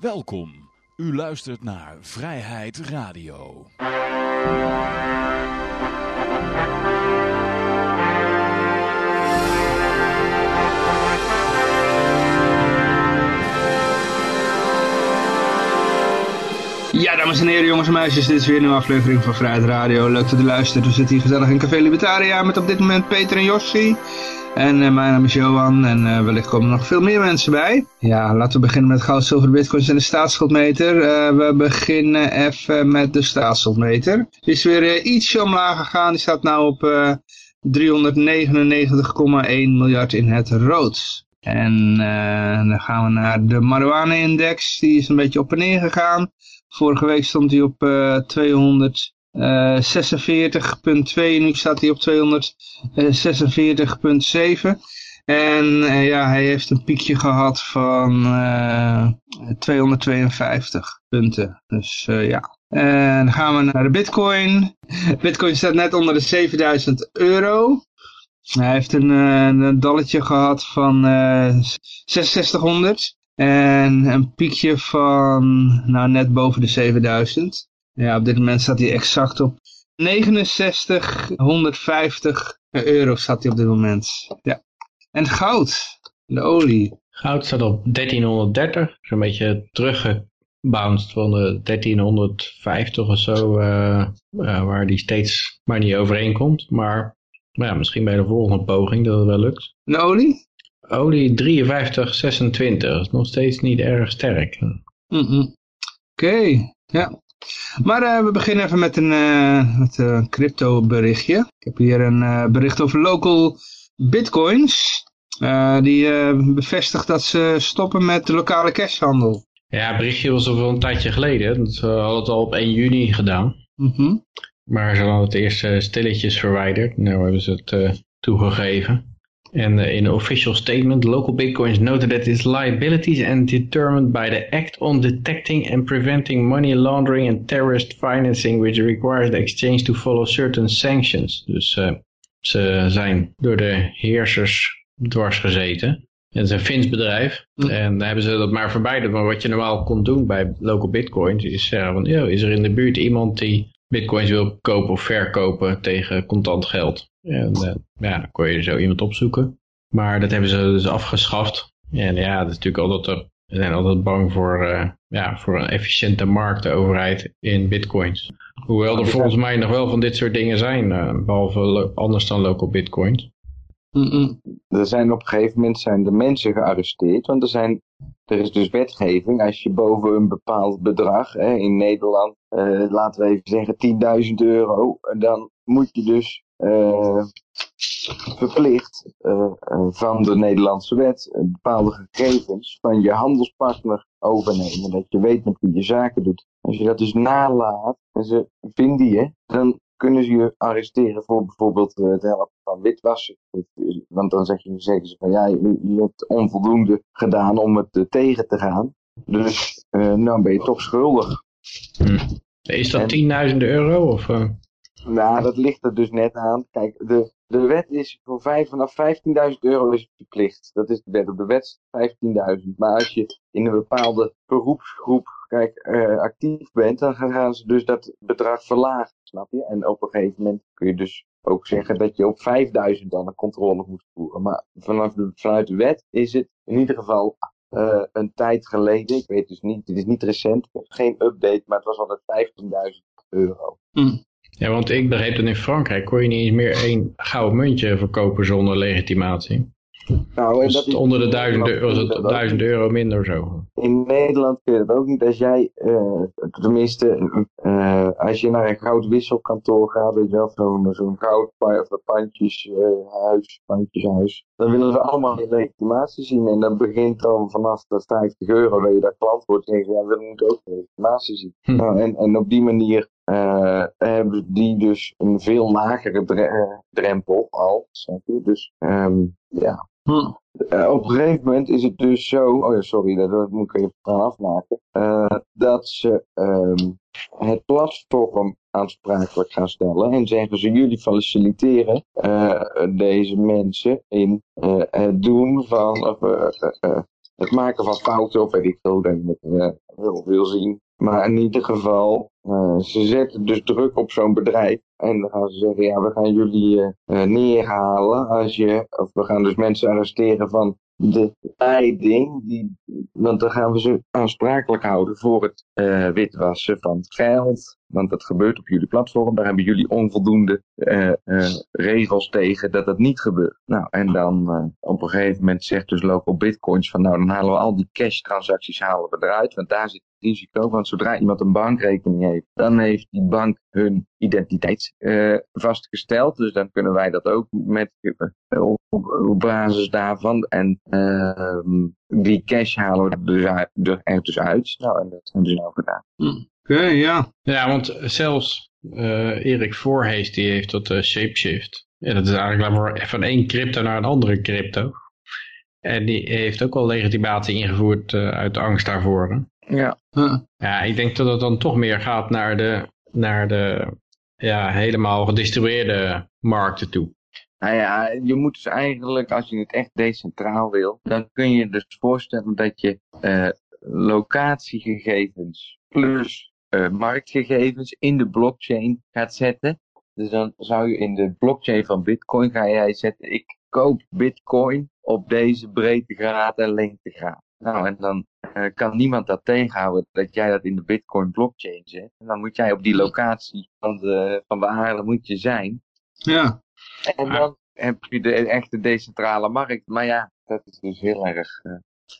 Welkom. U luistert naar Vrijheid Radio. Ja, dames en heren, jongens en meisjes, dit is weer een aflevering van Vrijheid Radio. Leuk dat u luistert. We zitten hier gezellig in Café Libertaria met op dit moment Peter en Jossi. En uh, mijn naam is Johan en uh, wellicht komen er nog veel meer mensen bij. Ja, laten we beginnen met goud, zilver, bitcoins en de staatsschuldmeter. Uh, we beginnen even met de staatsschuldmeter. Die is weer ietsje omlaag gegaan. Die staat nu op 399,1 miljard in het rood. En dan gaan we naar de marijuana-index. Die is een beetje op en neer gegaan. Vorige week stond hij op uh, 246,2. Nu staat hij op 246,7. En uh, ja, hij heeft een piekje gehad van uh, 252 punten. Dus ja. En dan gaan we naar de bitcoin. Bitcoin staat net onder de 7000 euro. Hij heeft een, een dalletje gehad van 6600. En een piekje van, nou net boven de 7000. Ja, op dit moment staat hij exact op 6950 euro staat hij op dit moment. Ja. En goud, de olie. Goud staat op 1330, zo'n beetje teruggebounced van de 1350 of zo, uh, uh, waar die steeds maar niet overeenkomt. Maar, maar ja, misschien bij de volgende poging dat het wel lukt. De olie? Olie 53,26. is nog steeds niet erg sterk. Mm. Oké, okay. ja. Maar uh, we beginnen even met een, uh, met een crypto berichtje. Ik heb hier een uh, bericht over local bitcoins. die bevestigt dat ze stoppen met de lokale cashhandel. Ja, het berichtje was al wel een tijdje geleden. Dat hadden het al op 1 juni gedaan. Mm -hmm. Maar ze hadden het eerst stilletjes verwijderd. Nu hebben ze het toegegeven. And uh, in an official statement, local bitcoins noted that its liabilities are determined by the Act on Detecting and Preventing Money Laundering and Terrorist Financing, which requires the exchange to follow certain sanctions. Dus uh, ze zijn door de heersers dwars gezeten. Het is een Fins bedrijf. Mm. En daar hebben ze dat maar verwijderd. Maar wat je normaal kon doen bij local bitcoins is zeggen van, is er in de buurt iemand die bitcoins wil kopen of verkopen tegen contant geld? En uh, ja, dan kon je zo iemand opzoeken. Maar dat hebben ze dus afgeschaft. En ja, dat is natuurlijk altijd, we zijn altijd bang voor, uh, ja, voor een efficiënte markt, de overheid in bitcoins. Hoewel er volgens mij nog wel van dit soort dingen zijn, uh, behalve anders dan local bitcoins. Mm -mm. Er zijn op een gegeven moment zijn de mensen gearresteerd, want er, zijn, er is dus wetgeving. Als je boven een bepaald bedrag, hè, in Nederland, uh, laten we even zeggen 10.000 euro, dan moet je dus verplicht uh, van de Nederlandse wet bepaalde gegevens van je handelspartner overnemen. Dat je weet met wie je zaken doet. Als je dat dus nalaat en ze vinden je, dan kunnen ze je arresteren voor bijvoorbeeld het helpen van witwassen. Want dan zeg je, zeggen ze van ja, je, je hebt onvoldoende gedaan om het tegen te gaan. Dus uh, nou ben je toch schuldig. Hm. Is dat 10.000 euro? Of, uh... Nou, dat ligt er dus net aan. Kijk, de, de wet is voor vanaf 15.000 euro is het verplicht. Dat is de wet. Op de wet 15.000. Maar als je in een bepaalde beroepsgroep kijk, uh, actief bent, dan gaan ze dus dat bedrag verlagen, snap je? En op een gegeven moment kun je dus ook zeggen dat je op 5000 dan een controle moet voeren. Maar vanaf de, vanuit de wet is het in ieder geval uh, een tijd geleden, ik weet dus niet, dit is niet recent, ik heb geen update, maar het was altijd 15.000 euro. Mm. Ja, want ik begreep dat in Frankrijk kon je niet eens meer één gouden muntje verkopen zonder legitimatie. Nou, en dus dat onder de duizend, euro, was het duizend euro minder zo. In Nederland kun je dat ook niet. Als jij, uh, tenminste, uh, als je naar een goudwisselkantoor gaat, weet je wel, zo'n zo'n goud of pandjes, uh, huis, pandjeshuis, dan willen ze allemaal een legitimatie zien. En dan begint dan vanaf de 50 euro dat je daar klant wordt, en ja, we moeten ook legitimatie zien. Hm. Nou, en, en op die manier uh, hebben die dus een veel lagere drempel al. Dus um, ja. Hm. Uh, op een gegeven moment is het dus zo, oh ja, sorry, dat moet ik even gaan afmaken, uh, dat ze um, het platform aansprakelijk gaan stellen en zeggen ze, jullie faciliteren uh, deze mensen in het doen van, of, het maken van fouten of weet ik veel, met, heel veel zien. Maar in ieder geval, uh, ze zetten dus druk op zo'n bedrijf. En dan gaan ze zeggen, ja, we gaan jullie uh, neerhalen als je, of we gaan dus mensen arresteren van de leiding, die, want dan gaan we ze aansprakelijk houden voor het uh, witwassen van geld. Want dat gebeurt op jullie platform. Daar hebben jullie onvoldoende uh, uh, regels tegen dat dat niet gebeurt. Nou, en dan op een gegeven moment zegt dus Local Bitcoins van nou, dan halen we al die cash transacties halen we eruit. Want daar zit het risico. Want zodra iemand een bankrekening heeft, dan heeft die bank hun identiteit vastgesteld. Dus dan kunnen wij dat ook met op, op basis daarvan. En ehm, die cash halen we dus uit, er dus uit. Nou, en dat hebben ze nou gedaan. Hm. Oké, okay, ja. Ja, want zelfs uh, Erik Voorhees die heeft dat uh, shapeshift. En dat is eigenlijk maar van één crypto naar een andere crypto. En die heeft ook wel legitimatie ingevoerd uh, uit angst daarvoor. Hè? Ja. Huh. Ja, ik denk dat het dan toch meer gaat naar de, naar de ja, helemaal gedistribueerde markten toe. Nou ja, je moet dus eigenlijk, als je het echt decentraal wil, dan kun je dus voorstellen dat je uh, locatiegegevens plus uh, marktgegevens in de blockchain gaat zetten. Dus dan zou je in de blockchain van Bitcoin ga jij zetten, ik koop Bitcoin op deze breedtegraad en lengtegraad. Nou, en dan uh, kan niemand dat tegenhouden dat jij dat in de Bitcoin blockchain zet. En dan moet jij op die locatie van de, van de aarde moet je zijn. Ja. En dan heb je de echte decentrale markt. Maar ja, dat is dus heel erg... Uh...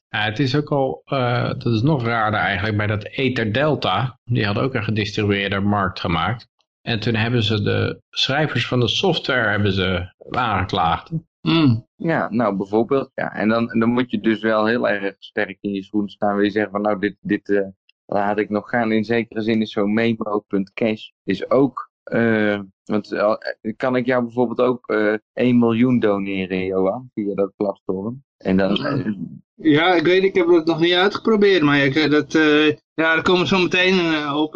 Ja, het is ook al, uh, dat is nog raarder eigenlijk, bij dat Ether Delta, die had ook een gedistribueerde markt gemaakt. En toen hebben ze de schrijvers van de software hebben ze aangeklaagd. Mm. Ja, nou bijvoorbeeld. Ja. En dan, dan moet je dus wel heel erg sterk in je schoen staan. Wil je zeggen van nou dit, dit uh, laat ik nog gaan. In zekere zin is zo'n memo.cash is ook... Uh, want uh, kan ik jou bijvoorbeeld ook uh, 1 miljoen doneren, Johan, via dat platform? En dan, ja, ik weet, ik heb het nog niet uitgeprobeerd, maar ik, dat, ja, daar komen we zo meteen op.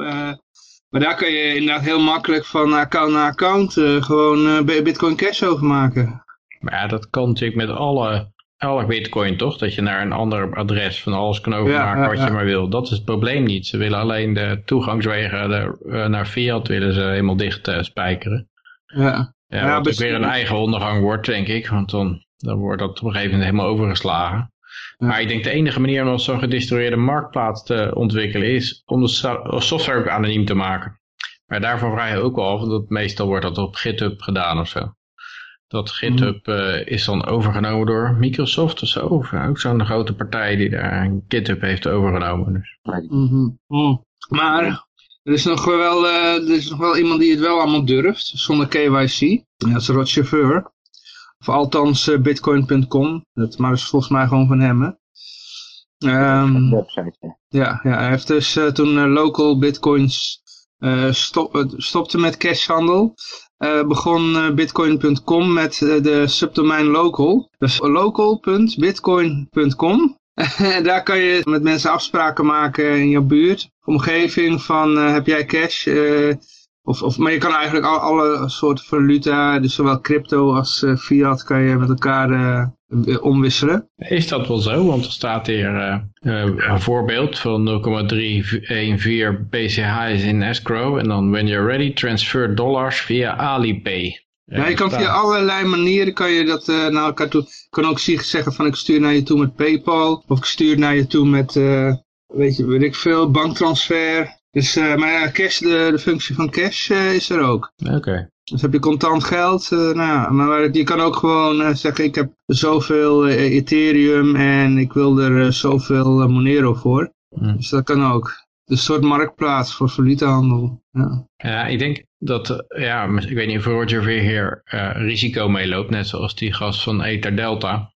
maar daar kan je inderdaad heel makkelijk van account naar account gewoon Bitcoin Cash overmaken. Maar ja, dat kan natuurlijk met alle, alle bitcoin toch? Dat je naar een ander adres van alles kan overmaken ja, ja, wat je maar wil. Dat is het probleem niet. Ze willen alleen de toegangswegen de, uh, naar fiat willen ze helemaal dicht uh, spijkeren. Ja. Ja, wat ook weer een eigen ondergang wordt, denk ik. Want dan, dan wordt dat op een gegeven moment helemaal overgeslagen. Maar ik denk de enige manier om zo'n gedistribueerde marktplaats te ontwikkelen is om de software ook anoniem te maken. Maar daarvan vraag je ook wel af, want meestal wordt dat op GitHub gedaan of zo. Dat GitHub uh, is dan overgenomen door Microsoft of zo. Of ook zo'n grote partij die daar GitHub heeft overgenomen. Dus. Mm -hmm. mm. Maar er is, nog wel, uh, er is nog wel iemand die het wel allemaal durft, zonder KYC. Dat is Rod Chauffeur. Of althans uh, bitcoin.com. Maar dat is volgens mij gewoon van hem. Hè? Um, website, ja, ja, hij heeft dus uh, toen local bitcoins stop, stopte met cashhandel. Uh, begon uh, bitcoin.com met uh, de subdomein local. Dus local.bitcoin.com. Daar kan je met mensen afspraken maken in je buurt, omgeving van heb jij cash. Of, of, maar je kan eigenlijk al, alle soorten valuta, dus zowel crypto als fiat, kan je met elkaar omwisselen. Is dat wel zo? Want er staat hier uh, een voorbeeld van 0,314 BCH is in escrow. En dan when you're ready, transfer dollars via Alipay. Ja, je kan via allerlei manieren kan je dat naar elkaar toe. Je kan ook zeggen van ik stuur naar je toe met Paypal. Of ik stuur naar je toe met, weet je, weet ik veel, banktransfer. Dus, uh, maar ja, cash, de, de functie van cash is er ook. Oké. Okay. Dus heb je contant geld, uh, nou, maar je kan ook gewoon uh, zeggen, ik heb zoveel uh, Ethereum en ik wil er zoveel Monero voor. Mm. Dus dat kan ook. een soort marktplaats voor valutahandel. Ja. ja, ik denk dat, ja, ik weet niet of Roger weer hier risico meeloopt, net zoals die gast van Ether Delta.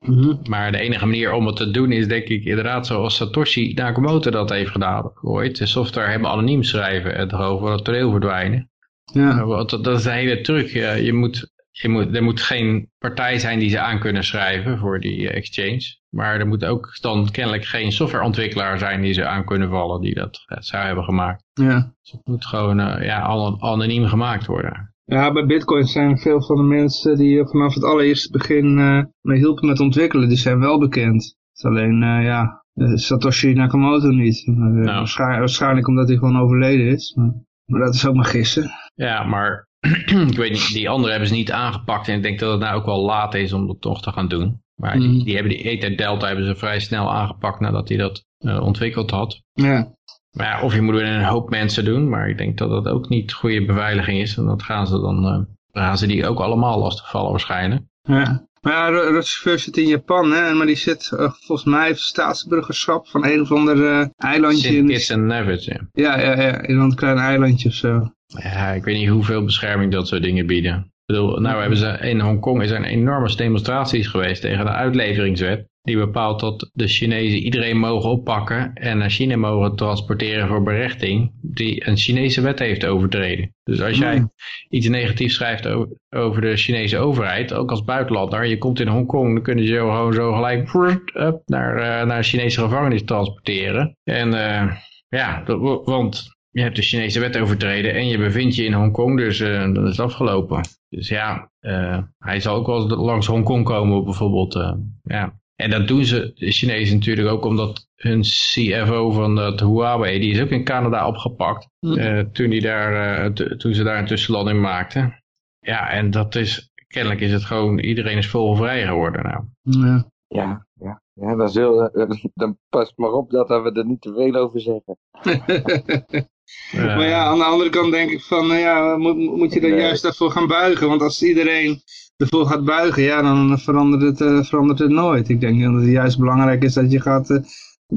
Mm -hmm. Maar de enige manier om het te doen is denk ik inderdaad zoals Satoshi Nakamoto dat heeft gedaan. Ooit de software hebben anoniem schrijven en van het toneel verdwijnen. Ja. Want dat is de hele truc. Je moet, je moet, er moet geen partij zijn die ze aan kunnen schrijven voor die exchange. Maar er moet ook dan kennelijk geen softwareontwikkelaar zijn die ze aan kunnen vallen die dat, dat zou hebben gemaakt. Ja. Dus het moet gewoon uh, ja, anoniem gemaakt worden. Ja, bij Bitcoin zijn veel van de mensen die vanaf het allereerste begin uh, mee hielpen met ontwikkelen, die zijn wel bekend. Het is alleen, uh, ja, Satoshi Nakamoto niet. Nou. Waarschijnlijk, waarschijnlijk, omdat hij gewoon overleden is. Maar, maar dat is ook maar gissen. Ja, maar ik weet niet, die anderen hebben ze niet aangepakt. En ik denk dat het nou ook wel laat is om dat toch te gaan doen. Maar die, mhm. die, hebben die Ether Delta hebben ze vrij snel aangepakt nadat hij dat uh, ontwikkeld had. Ja. Maar ja, of je moet er een hoop mensen doen. Maar ik denk dat dat ook niet goede beveiliging is. En dat gaan ze dan, uh, gaan ze die ook allemaal lastigvallen waarschijnlijk. Ja. Maar ja, Rochefort zit in Japan, hè, maar die zit uh, volgens mij staatsburgerschap van een of ander eilandje. Sint Kitts en Nevis, ja. Ja, ja, ja, in een klein eilandje of zo. Ja, ik weet niet hoeveel bescherming dat soort dingen bieden. Bedoel, nou hebben ze in Hongkong is er enorme demonstraties geweest tegen de uitleveringswet. Die bepaalt dat de Chinezen iedereen mogen oppakken en naar China mogen transporteren voor berechting die een Chinese wet heeft overtreden. Dus als jij hmm. iets negatiefs schrijft over, de Chinese overheid, ook als buitenlander, je komt in Hongkong, dan kunnen ze je gewoon zo gelijk up, naar, uh, naar een Chinese gevangenis transporteren. En uh, ja, want je hebt de Chinese wet overtreden en je bevindt je in Hongkong, dus uh, dat is afgelopen. Dus ja, uh, hij zal ook wel langs Hongkong komen bijvoorbeeld. Uh, ja. En dat doen ze, de Chinezen natuurlijk ook, omdat hun CFO van het Huawei, die is ook in Canada opgepakt. Mm. toen, die daar, toen ze daar een tussenlanding maakten. Ja, en dat is, kennelijk is het gewoon, iedereen is vogelvrij geworden nou. Ja. Ja, ja. Ja, dan, zul, dan pas maar op dat we er niet te veel over zeggen. Maar ja, aan de andere kant denk ik van, nou ja, moet, moet je er juist daarvoor gaan buigen? Want als iedereen ervoor gaat buigen, ja, dan verandert het, uh, verandert het nooit. Ik denk dat het juist belangrijk is dat je gaat, uh,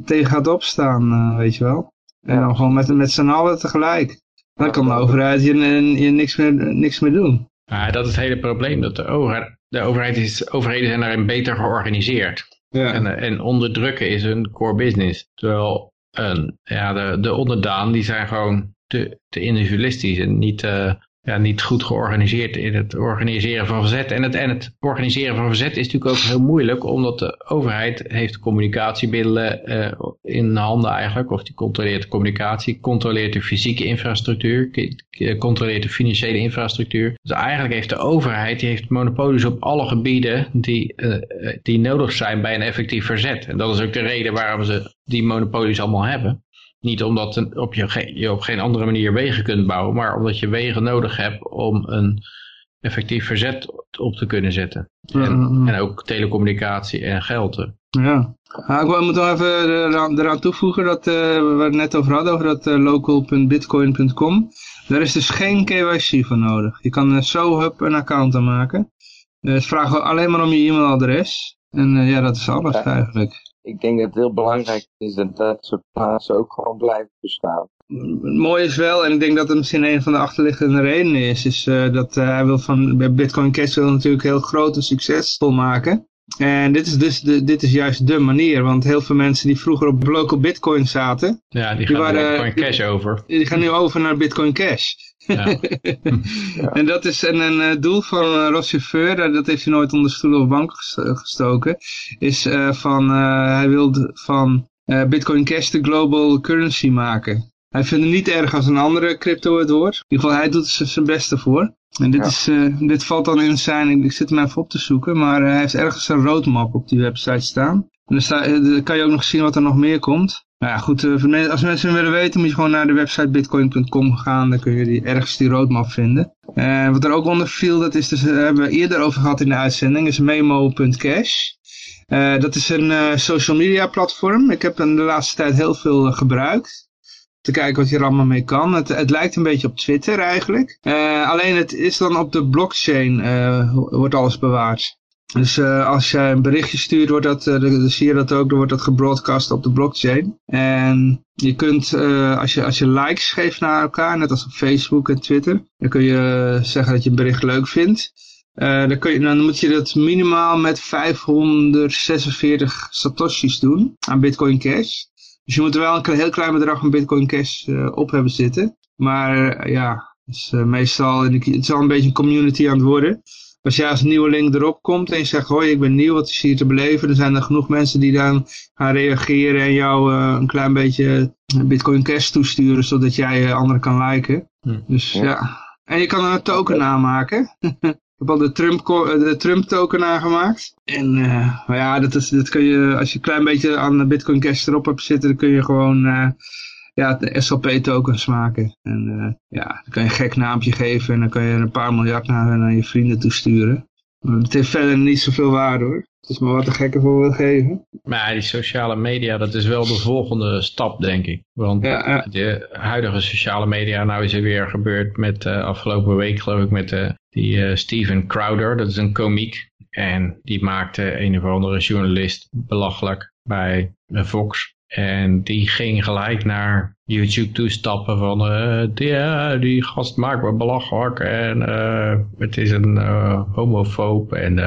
tegen gaat opstaan, uh, weet je wel. En dan gewoon met, met z'n allen tegelijk. Dan kan de overheid je, je niks, meer, niks meer doen. Ja, dat is het hele probleem. Dat de overheid, de overheid is, overheden zijn daarin beter georganiseerd. Ja. En, en onderdrukken is een core business. Terwijl ja, de, de onderdaan die zijn gewoon te, te individualistisch en niet, uh, niet goed georganiseerd in het organiseren van verzet. En het, en het organiseren van verzet is natuurlijk ook heel moeilijk, omdat de overheid heeft communicatiemiddelen uh, in handen eigenlijk, of die controleert de communicatie, controleert de fysieke infrastructuur, controleert de financiële infrastructuur. Dus eigenlijk heeft de overheid die heeft monopolies op alle gebieden die, uh, die nodig zijn bij een effectief verzet. En dat is ook de reden waarom ze die monopolies allemaal hebben. Niet omdat op je, je op geen andere manier wegen kunt bouwen, maar omdat je wegen nodig hebt om een effectief verzet op te kunnen zetten. En, en ook telecommunicatie en geld. Ja, ik moet nog even eraan, toevoegen dat uh, we het net over hadden, over dat uh, local.bitcoin.com. Daar is dus geen KYC voor nodig. Je kan uh, zo hup een account aanmaken. het vraagt alleen maar om je e-mailadres. En ja, dat is alles eigenlijk ik denk dat het heel belangrijk is dat dat soort plaatsen ook gewoon blijven bestaan. Mooi is wel, en ik denk dat het misschien een van de achterliggende redenen is, is uh, dat uh, hij wil van Bitcoin Cash wil natuurlijk heel groot en succesvol maken. En dit is dus de, dit is juist de manier, want heel veel mensen die vroeger op local bitcoin zaten. Ja, die gaan naar Bitcoin Cash over. Die gaan nu over naar Bitcoin Cash. Ja. en dat is een, een eh, doel van uh, eh, Rochefeur, dat heeft hij nooit onder stoel of bank gestoken, is uh, van, uh, hij wil van Bitcoin Cash de global currency maken. Hij vindt het niet erg als een andere crypto het wordt. In ieder geval, hij doet er zijn beste voor. En dit, is, uh, dit valt dan in zijn, ik zit hem even op te zoeken, maar hij heeft ergens een roadmap op die website staan. En dan, kan je ook nog zien wat er nog meer komt. Nou ja, goed, uh, als mensen willen weten, moet je gewoon naar de website bitcoin.com gaan. Dan kun je die, ergens die roadmap vinden. En wat er ook onder viel, dat is dus, daar hebben we eerder over gehad in de uitzending, is memo.cash. Uh, dat is een social media platform. Ik heb hem de laatste tijd heel veel gebruikt te kijken wat je er allemaal mee kan. Het, het lijkt een beetje op Twitter eigenlijk. Alleen het is dan op de blockchain wordt alles bewaard. Dus uh, als je een berichtje stuurt, wordt dat, dan zie je dat ook, dan wordt dat gebroadcast op de blockchain. En je kunt, als, je, als je likes geeft naar elkaar, net als op Facebook en Twitter, dan kun je zeggen dat je een bericht leuk vindt. dan, kun je, dan moet je dat minimaal met 546 satoshis doen aan Bitcoin Cash. Dus je moet wel een heel klein bedrag van Bitcoin Cash op hebben zitten. Maar ja, uh, meestal, het is al een beetje een community aan het worden. Als jij als nieuweling erop komt en je zegt, hoi ik ben nieuw, wat is hier te beleven? Dan zijn er genoeg mensen die dan gaan reageren en jou een klein beetje Bitcoin Cash toesturen, zodat jij anderen kan liken. Hm. Dus ja. ja. En je kan er een token aanmaken. heb al de Trump, de Trump token aangemaakt. En maar ja, dat, is, dat kun je, als je een klein beetje aan Bitcoin Cash erop hebt zitten, dan kun je gewoon ja, de SLP tokens maken. En ja, dan kan je een gek naampje geven en dan kan je een paar miljard naar, naar je vrienden toesturen. Het heeft verder niet zoveel waarde hoor. Het is maar wat de gekke voor wil geven. Maar die sociale media, dat is wel de volgende stap, denk ik. Want ja, de huidige sociale media, nou is er weer gebeurd met uh, afgelopen week, geloof ik, met uh, die uh, Steven Crowder. Dat is een komiek. En die maakte een of andere journalist belachelijk bij Fox. En die ging gelijk naar YouTube toestappen van uh, die, die gast maakt me belachelijk en uh, het is een homofoob en,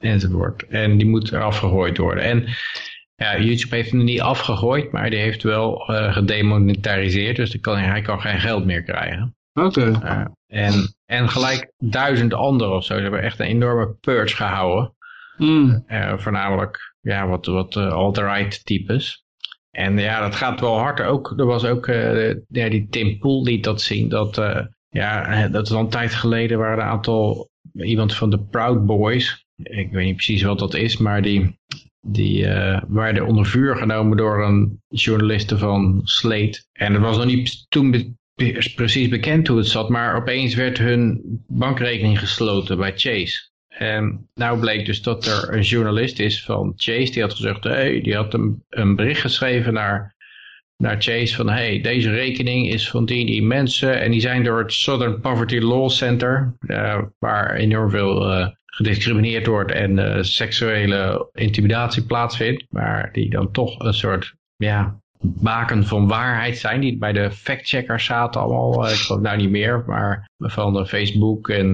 enzovoort. En die moet eraf gegooid worden. En ja, YouTube heeft hem niet afgegooid, maar die heeft wel gedemonetariseerd, dus kan, hij kan geen geld meer krijgen. Oké. en, en gelijk duizend anderen of zo. Ze hebben echt een enorme purge gehouden. Mm. voornamelijk ja, wat, wat alt-right types. En ja, dat gaat wel hard. Ook, er was ook, uh, ja, die Tim Pool liet dat zien. Dat, uh, ja, dat is al een tijd geleden waren een aantal, iemand van de Proud Boys. Ik weet niet precies wat dat is, maar die, die werden onder vuur genomen door een journaliste van Slate. En het was nog niet toen precies bekend hoe het zat, maar opeens werd hun bankrekening gesloten bij Chase. En nou bleek dus dat er een journalist is van Chase, die had gezegd, hey, die had een, een bericht geschreven naar, naar Chase van, hey, deze rekening is van die, die mensen en die zijn door het Southern Poverty Law Center, uh, waar enorm veel uh, gediscrimineerd wordt en uh, seksuele intimidatie plaatsvindt, maar die dan toch een soort, ja, baken van waarheid zijn, die bij de factcheckers zaten allemaal, ik geloof nou niet meer, maar van Facebook en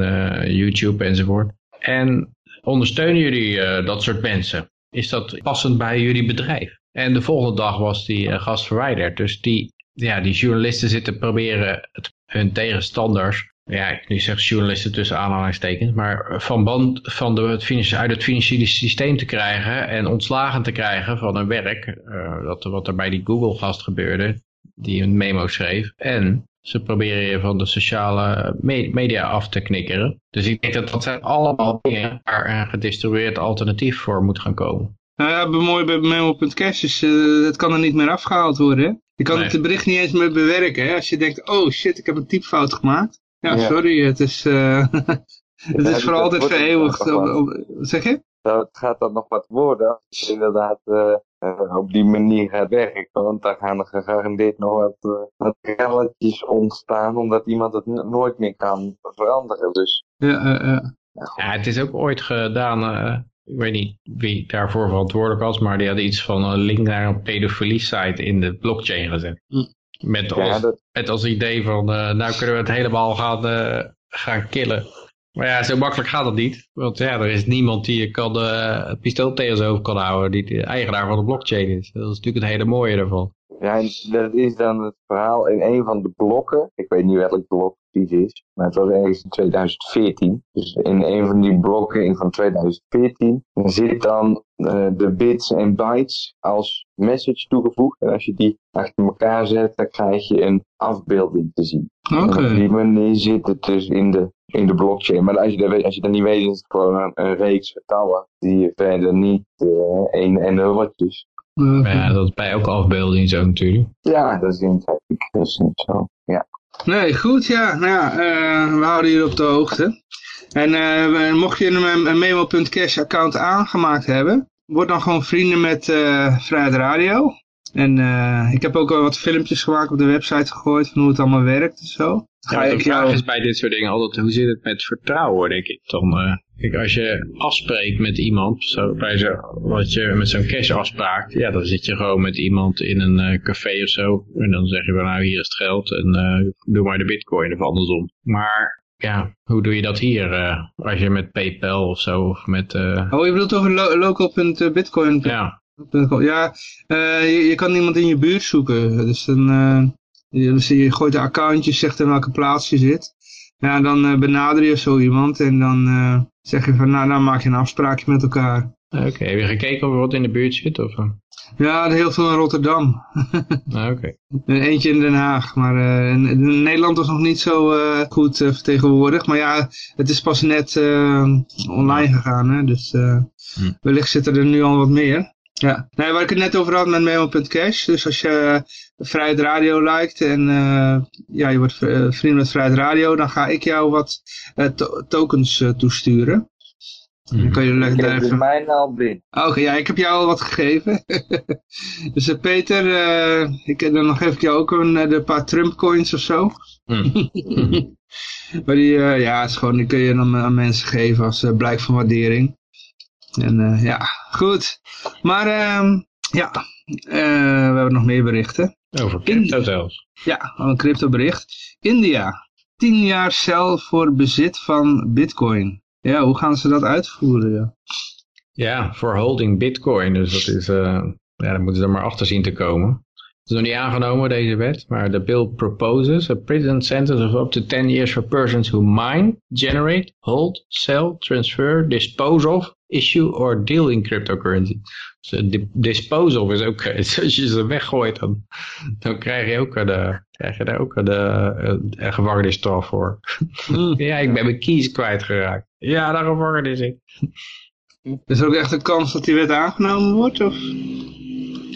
YouTube enzovoort. En ondersteunen jullie uh, dat soort mensen? Is dat passend bij jullie bedrijf? En de volgende dag was die uh, gast verwijderd. Dus die, ja, die journalisten zitten proberen het, hun tegenstanders ja, ik nu zeg journalisten tussen aanhalingstekens, maar van band van de, het uit het financiële systeem te krijgen en ontslagen te krijgen van een werk, uh, dat, wat er bij die Google-gast gebeurde, die een memo schreef. En ze proberen je van de sociale media af te knikkeren. Dus ik denk dat dat zijn allemaal dingen waar een gedistribueerd alternatief voor moet gaan komen. Nou ja, mooi bij memo.cash is, uh, het kan er niet meer afgehaald worden. Hè? Je kan het bericht niet eens meer bewerken. Hè? Als je denkt, oh shit, ik heb een typfout gemaakt. Ja, sorry, het is, uh, het is voor altijd vereeuwigd. Zeg je? Het gaat dan nog wat worden als je inderdaad uh, uh, op die manier gaat werken. Want dan gaan er gegarandeerd nog wat, uh, wat relletjes ontstaan, omdat iemand het nooit meer kan veranderen. Dus. Ja, ja. ja, het is ook ooit gedaan, ik weet niet wie daarvoor verantwoordelijk was, maar die had iets van een link naar een pedofilie site in de blockchain gezet. Hm. Met, als, met als idee van, nou kunnen we het helemaal gaan, gaan killen. Maar ja, zo makkelijk gaat het niet. Want ja, er is niemand die je kan, uh, het pistool tegen zijn kan houden. Die de eigenaar van de blockchain is. Dat is natuurlijk het hele mooie ervan. Ja, en dat is dan het verhaal in een van de blokken. Ik weet niet welk blok precies is. Maar het was ergens in 2014. Dus in een van die blokken van 2014 zit dan uh, de bits en bytes als message toegevoegd. En als je die achter elkaar zet, dan krijg je een afbeelding te zien. Oké. Die manier zit het dus in de, in de blockchain. Maar als je, dat, als je dat niet weet, is het gewoon een, reeks getallen die je verder niet uh, één en nulletjes. Ja, dat is bij elke afbeelding zo natuurlijk. Ja, dat is in dat is niet zo. Ja. Nee, goed, ja. Nou ja, uh, we houden je op de hoogte. En uh, mocht je een, een memo.cash account aangemaakt hebben, word dan gewoon vrienden met uh, Vrijheid Radio. En ik heb ook al wat filmpjes gemaakt op de website gegooid van hoe het allemaal werkt en zo. Ja, de vraag is bij dit soort dingen altijd, hoe zit het met vertrouwen, denk ik. Dan, uh, kijk, als je afspreekt met iemand, zo, bij zo, wat je met zo'n cash afspraak, ja, dan zit je gewoon met iemand in een uh, café of zo. En dan zeg je van, nou, hier is het geld en doe maar de bitcoin of andersom. Maar ja, hoe doe je dat hier? Uh, als je met PayPal of zo, of met... Uh... Oh, je bedoelt toch lo local.bitcoin? Ja. Ja, je, je, kan iemand in je buurt zoeken. Dus dan, dus je gooit de accountjes, zegt in welke plaats je zit. Ja, dan uh, benader je zo iemand en dan uh, zeg je van, nou, nou maak je een afspraakje met elkaar. Oké, heb je gekeken of er wat in de buurt zit? Of? eh? Ja, heel veel in Rotterdam. Ah, Oké. En Eentje in Den Haag, maar eh, in- in Nederland was nog niet zo eh, goed eh, vertegenwoordigd. Maar ja, het is pas net eh, online gegaan, hè? dus eh, Hm. wellicht zitten er nu al wat meer. Ja, nee, waar ik het net over had met Memo.cash. Dus als je uh, Vrijheid Radio liked en eh, ja, je wordt eh, vriend met Vrijheid Radio, dan ga ik jou wat eh, to- tokens eh, toesturen. Dan kan je Ik daar heb de even... mijne al binnen. Oké, ja, ik heb jou al wat gegeven. dus eh, Peter, eh, ik, dan geef ik jou ook een, eh, de paar Trump coins of zo. Hm. maar die, eh, ja, is gewoon, die kun je dan aan mensen geven als eh, blijk van waardering. En eh, ja, goed. Maar ehm, ja, eh, we hebben nog meer berichten. Over crypto zelfs. Ja, een crypto bericht. India, 10 jaar cel voor bezit van bitcoin. Ja, hoe gaan ze dat uitvoeren? Ja? Ja, voor holding bitcoin. Dus dat is, eh ja, dan moeten ze er maar achter zien te komen. Het is nog niet aangenomen, deze wet, maar de bill proposes a prison sentence of up to 10 years for persons who mine, generate, hold, sell, transfer, dispose of, issue or deal in cryptocurrency. Dus eh, of is ook, dus als je ze weggooit, dan, dan krijg je ook eh, de, krijg je daar ook eh, de, de gevangenisstraf voor. ja, ik ben mijn keys kwijtgeraakt. Ja, daar gevangenis ik. Is er ook echt een kans dat die wet aangenomen wordt? Of?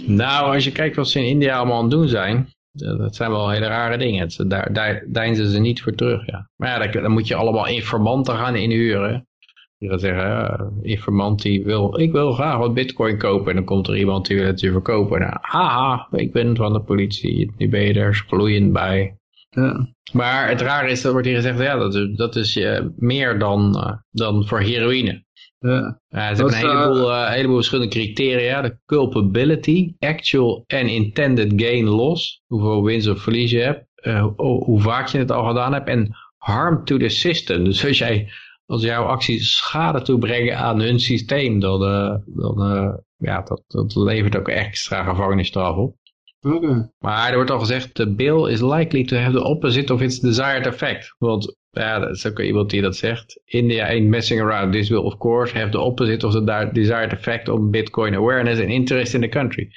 Nou, als je kijkt wat ze in India allemaal aan het doen zijn, dat dat zijn wel hele rare dingen. Daar, daar deinzen ze niet voor terug, ja. Maar ja, dan, dan moet je allemaal informanten gaan inhuren. Die gaan zeggen, ja, informant die wil, ik wil graag wat bitcoin kopen. En dan komt er iemand die wil het je verkopen. Nou, haha, ik ben van de politie, nu ben je er gloeiend bij. Ja. Maar het rare is, dat wordt hier gezegd, ja, dat, is- dat is eh, meer dan, eh, dan voor heroïne. Ja. Ja, Wat, hebben een heleboel, eh, heleboel verschillende criteria. De culpability, actual and intended gain loss. Hoeveel winst of verlies je hebt. eh, hoe, vaak je het al gedaan hebt. En harm to the system. Dus als, jij, als jouw acties schade toebrengen aan hun systeem. Dan, eh, dan eh, ja, dat, dat levert ook extra gevangenisstraf op. Maar er wordt al gezegd, the bill is likely to have the opposite of its desired effect. Want ja, dat is ook iemand die dat zegt. India ain't messing around. This will of course have the opposite of the desired effect on Bitcoin awareness and interest in the country.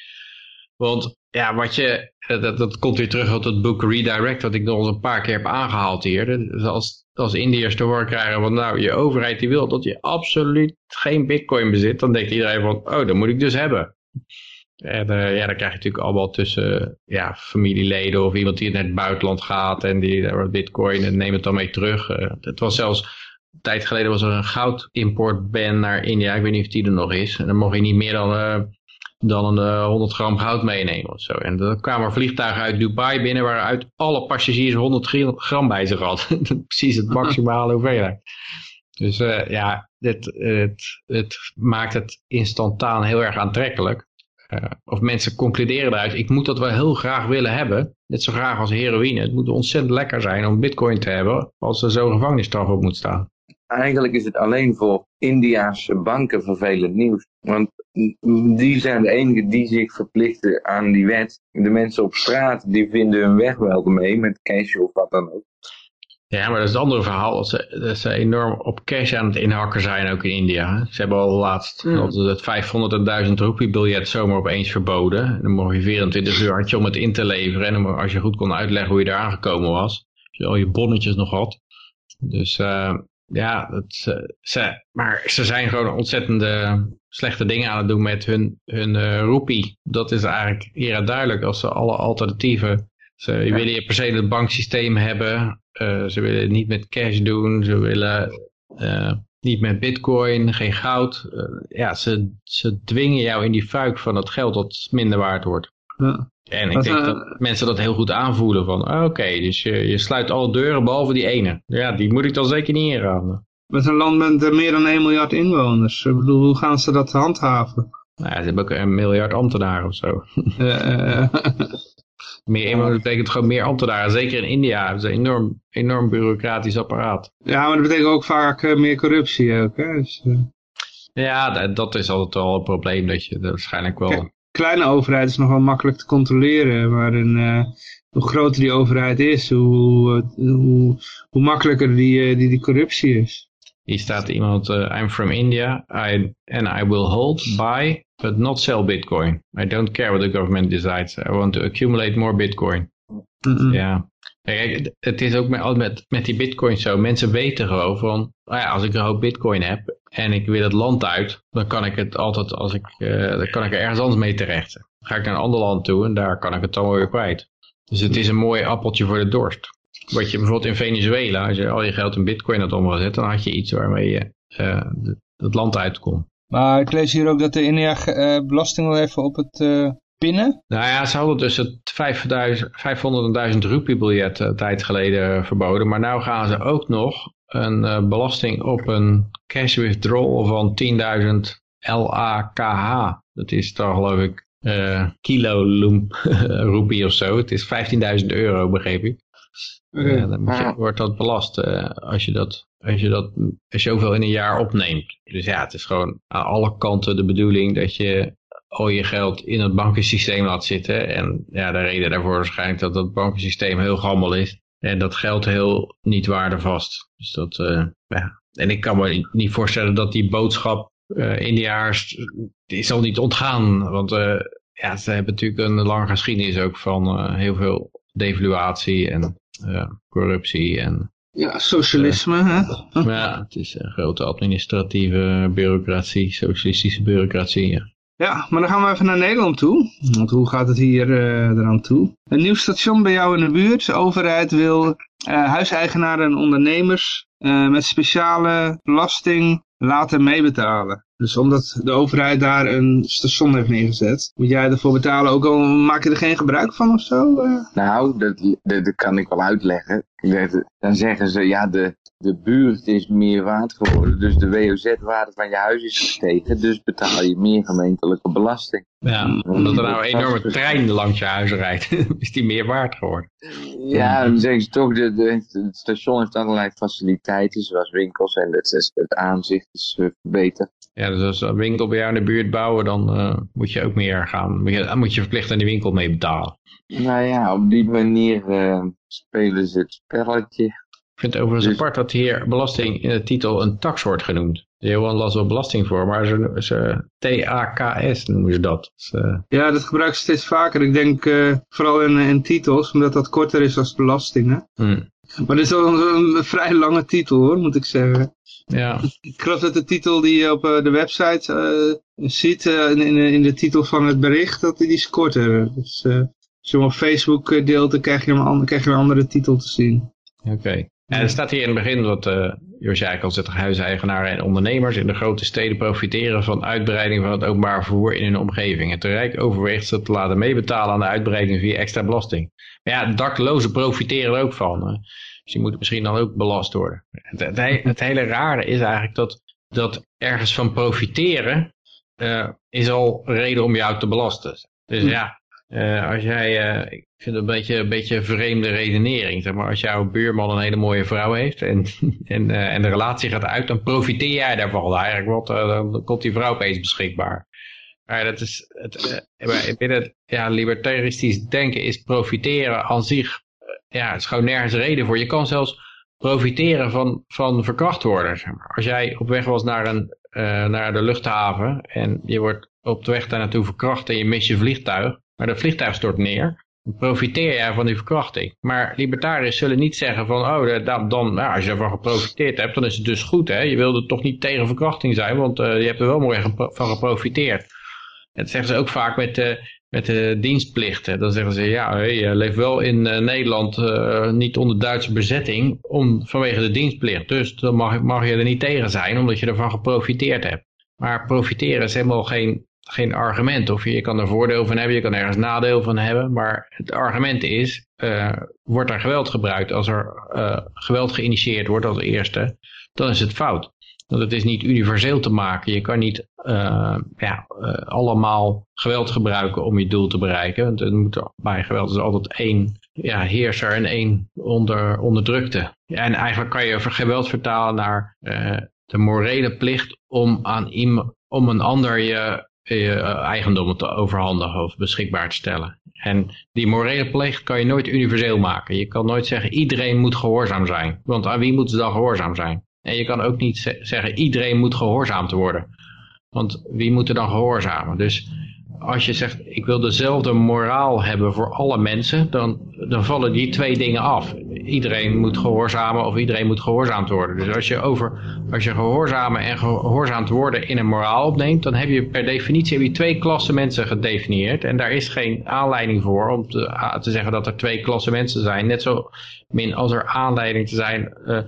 Want ja, wat je, dat, dat komt weer terug uit het boek Redirect, wat ik nog eens een paar keer heb aangehaald hier. Dus als, als Indiërs te horen krijgen van nou, je overheid die wil dat je absoluut geen bitcoin bezit, dan denkt iedereen van, oh, dat moet ik dus hebben. En eh, ja, dan krijg je natuurlijk allemaal tussen ja, familieleden of iemand die naar het buitenland gaat en die daar wat bitcoin en neemt het dan mee terug. Eh, het was zelfs, een tijd geleden was er een goudimportban naar India, ik weet niet of die er nog is. En dan mocht je niet meer dan, eh, dan een eh, 100 gram goud meenemen of zo. En dan kwamen vliegtuigen uit Dubai binnen waaruit alle passagiers 100 gra- gram bij zich hadden. Precies het maximale hoeveelheid. Dus eh, ja, dit, het, het maakt het instantaan heel erg aantrekkelijk. Uh, of mensen concluderen eruit, ik moet dat wel heel graag willen hebben. Net zo graag als heroïne. Het moet ontzettend lekker zijn om bitcoin te hebben als er zo'n gevangenisstraf op moet staan. Eigenlijk is het alleen voor India's banken vervelend nieuws. Want die zijn de enigen die zich verplichten aan die wet. De mensen op straat die vinden hun weg wel mee met cash of wat dan ook. Ja, maar dat is het andere verhaal. Dat ze, dat ze enorm op cash aan het inhakken zijn ook in India. Ze hebben al laatst mm. het 500 en 1000 roepie biljet zomaar opeens verboden. En dan mocht je 24 uur had je om het in te leveren. En dan, als je goed kon uitleggen hoe je daar aangekomen was. Als je al je bonnetjes nog had. Dus uh, ja, dat, ze, maar ze zijn gewoon ontzettende slechte dingen aan het doen met hun, hun uh, roepie. Dat is eigenlijk hier duidelijk als ze alle alternatieven... Ze ja. willen je per se het banksysteem hebben. Uh, ze willen niet met cash doen. Ze willen uh, niet met bitcoin, geen goud. Uh, ja, ze, ze dwingen jou in die fuik van het geld dat minder waard wordt. Ja. En ik dat, denk dat mensen dat heel goed aanvoelen. Van oké, okay, dus je, je sluit alle deuren behalve die ene. Ja, die moet ik dan zeker niet ingaan. Met een land met meer dan 1 miljard inwoners. Ik bedoel, hoe gaan ze dat handhaven? Nou, ze hebben ook een miljard ambtenaren of zo. Meer inwoners betekent gewoon meer ambtenaren. Zeker in India hebben ze een enorm, enorm bureaucratisch apparaat. Ja, maar dat betekent ook vaak uh, meer corruptie ook. Hè? Dus, uh... Ja, dat, dat, is altijd wel een probleem. Dat je dat waarschijnlijk wel... Kijk, kleine overheid is nog wel makkelijk te controleren. Maar een, uh, hoe groter die overheid is, hoe, hoe, hoe makkelijker die, die, die corruptie is. Hier staat iemand, uh, I'm from India I, and I will hold, buy, but not sell bitcoin. I don't care what the government decides. I want to accumulate more bitcoin. Ja, Kijk, het is ook met, met, met die bitcoin zo. Mensen weten gewoon van, nou ja, als ik een hoop bitcoin heb en ik wil het land uit, dan kan ik het altijd, als ik, uh, dan kan ik er ergens anders mee terecht. Dan ga ik naar een ander land toe en daar kan ik het dan weer kwijt. Dus het is een mooi appeltje voor de dorst. Wat je bijvoorbeeld in Venezuela, als je al je geld in bitcoin had omgezet, dan had je iets waarmee je uh, het land uitkomt. Maar ik lees hier ook dat de India uh, belasting wil even op het uh, pinnen? Nou ja, ze hadden dus het 500 en 1000 rupie biljet uh, tijd geleden verboden. Maar nu gaan ze ook nog een belasting op een cash withdrawal van 10.000 LAKH. Dat is toch geloof ik uh, kilo roepie of zo. Het is 15.000 euro begreep ik. Okay. dan moet je, wordt dat belast als je dat als je dat zoveel in een jaar opneemt. Dus ja, het is gewoon aan alle kanten de bedoeling dat je al je geld in het bankensysteem laat zitten. En ja, de reden daarvoor is waarschijnlijk dat het bankensysteem heel gammel is. En dat geld heel niet waardevast. Dus dat, uh, ja. En ik kan me niet voorstellen dat die boodschap uh, in de jaars, die zal niet ontgaan. Want uh, ja, ze hebben natuurlijk een lange geschiedenis ook van heel veel devaluatie en corruptie en ja, socialisme. hè? Ja, het is een grote administratieve bureaucratie, socialistische bureaucratie. Ja. Ja, maar dan gaan we even naar Nederland toe. Want hoe gaat het hier uh, eraan toe? Een nieuw station bij jou in de buurt. De overheid wil uh, huiseigenaren en ondernemers uh, met speciale belasting laten meebetalen. Dus omdat de overheid daar een station heeft neergezet, moet jij ervoor betalen. Ook al maak je er geen gebruik van of zo? Nou, dat, dat, dat kan ik wel uitleggen. Dan zeggen ze, ja, de, de buurt is meer waard geworden. Dus de WOZ-waarde van je huis is gestegen. Dus betaal je meer gemeentelijke belasting. Ja, omdat er nou een enorme trein langs je huis rijdt, is die meer waard geworden. Ja, dan zeggen ze toch, de, de, het station heeft allerlei faciliteiten, zoals winkels en het, het aanzicht is verbeterd. Ja, dus als een winkel bij jou in de buurt bouwen, dan uh, moet je ook meer gaan, moet je, moet je verplicht aan die winkel mee betalen. Nou ja, op die manier uh, spelen ze het spelletje. Ik vind het overigens dus... apart dat hier belasting in de titel een tax wordt genoemd. Johan las wel belasting voor, maar ze, ze TAKS noemen ze dat. Dus, uh... Ja, dat gebruiken ze steeds vaker. Ik denk uh, vooral in, in, titels, omdat dat korter is als belasting. Hè? Hmm. Maar dit is wel een, een, vrij lange titel hoor, moet ik zeggen. Ja. Ik geloof dat de titel die je op uh, de website ziet, in, in, in, de titel van het bericht, dat die is korter. Dus als je hem op Facebook deelt, dan krijg je, een, krijg je een andere titel te zien. Oké. Okay. En er staat hier in het begin dat uh, Jos al zegt, huiseigenaren en ondernemers in de grote steden profiteren van uitbreiding van het openbaar vervoer in hun omgeving. Het Rijk overweegt ze te laten meebetalen aan de uitbreiding via extra belasting. Maar ja, daklozen profiteren er ook van. Dus die moeten misschien dan ook belast worden. Het, het, het hele rare is eigenlijk dat, dat ergens van profiteren uh, is al reden om jou te belasten. Dus ja, uh, als jij, uh, ik vind het een beetje, een beetje vreemde redenering. Zeg maar, als jouw buurman een hele mooie vrouw heeft en, en, en de relatie gaat uit, dan profiteer jij daarvan eigenlijk. Want dan komt die vrouw opeens beschikbaar. Maar dat is het, binnen het ja, libertaristisch denken is profiteren aan zich, ja, het is gewoon nergens reden voor. Je kan zelfs profiteren van, van verkracht worden. Zeg maar. Als jij op weg was naar, een, naar de luchthaven en je wordt op de weg daar naartoe verkracht en je mist je vliegtuig, maar dat vliegtuig stort neer, dan profiteer jij van die verkrachting. Maar libertariërs zullen niet zeggen van, oh, dan, dan als je ervan geprofiteerd hebt, dan is het dus goed. Hè? Je wilde toch niet tegen verkrachting zijn, want uh, je hebt er wel mooi van geprofiteerd. En dat zeggen ze ook vaak met, uh, met de dienstplichten. Dan zeggen ze, ja, je leeft wel in uh, Nederland niet onder Duitse bezetting om, vanwege de dienstplicht. Dus dan mag, mag je er niet tegen zijn, omdat je ervan geprofiteerd hebt. Maar profiteren is helemaal geen geen argument. Of je kan er voordeel van hebben, je kan ergens nadeel van hebben. Maar het argument is, wordt er geweld gebruikt? Als er geweld geïnitieerd wordt als eerste, dan is het fout. Want het is niet universeel te maken. Je kan niet uh, ja, allemaal geweld gebruiken om je doel te bereiken. Want er moet, bij geweld is altijd één ja, heerser en één onder, onderdrukte. En eigenlijk kan je geweld vertalen naar de morele plicht om, aan om een ander je eh, eigendommen te overhandigen of beschikbaar te stellen. En die morele plicht kan je nooit universeel maken. Je kan nooit zeggen iedereen moet gehoorzaam zijn. Want aan wie moeten ze dan gehoorzaam zijn? En je kan ook niet zeggen iedereen moet gehoorzaamd worden. Want wie moet er dan gehoorzamen? Dus als je zegt, ik wil dezelfde moraal hebben voor alle mensen, dan, dan vallen die twee dingen af. Iedereen moet gehoorzamen of iedereen moet gehoorzaamd worden. Dus als je, over, als je gehoorzamen en gehoorzaamd worden in een moraal opneemt, dan heb je per definitie heb je twee klassen mensen gedefinieerd. En daar is geen aanleiding voor om te, te zeggen dat er twee klassen mensen zijn. Net zo min als er aanleiding te zijn... Uh,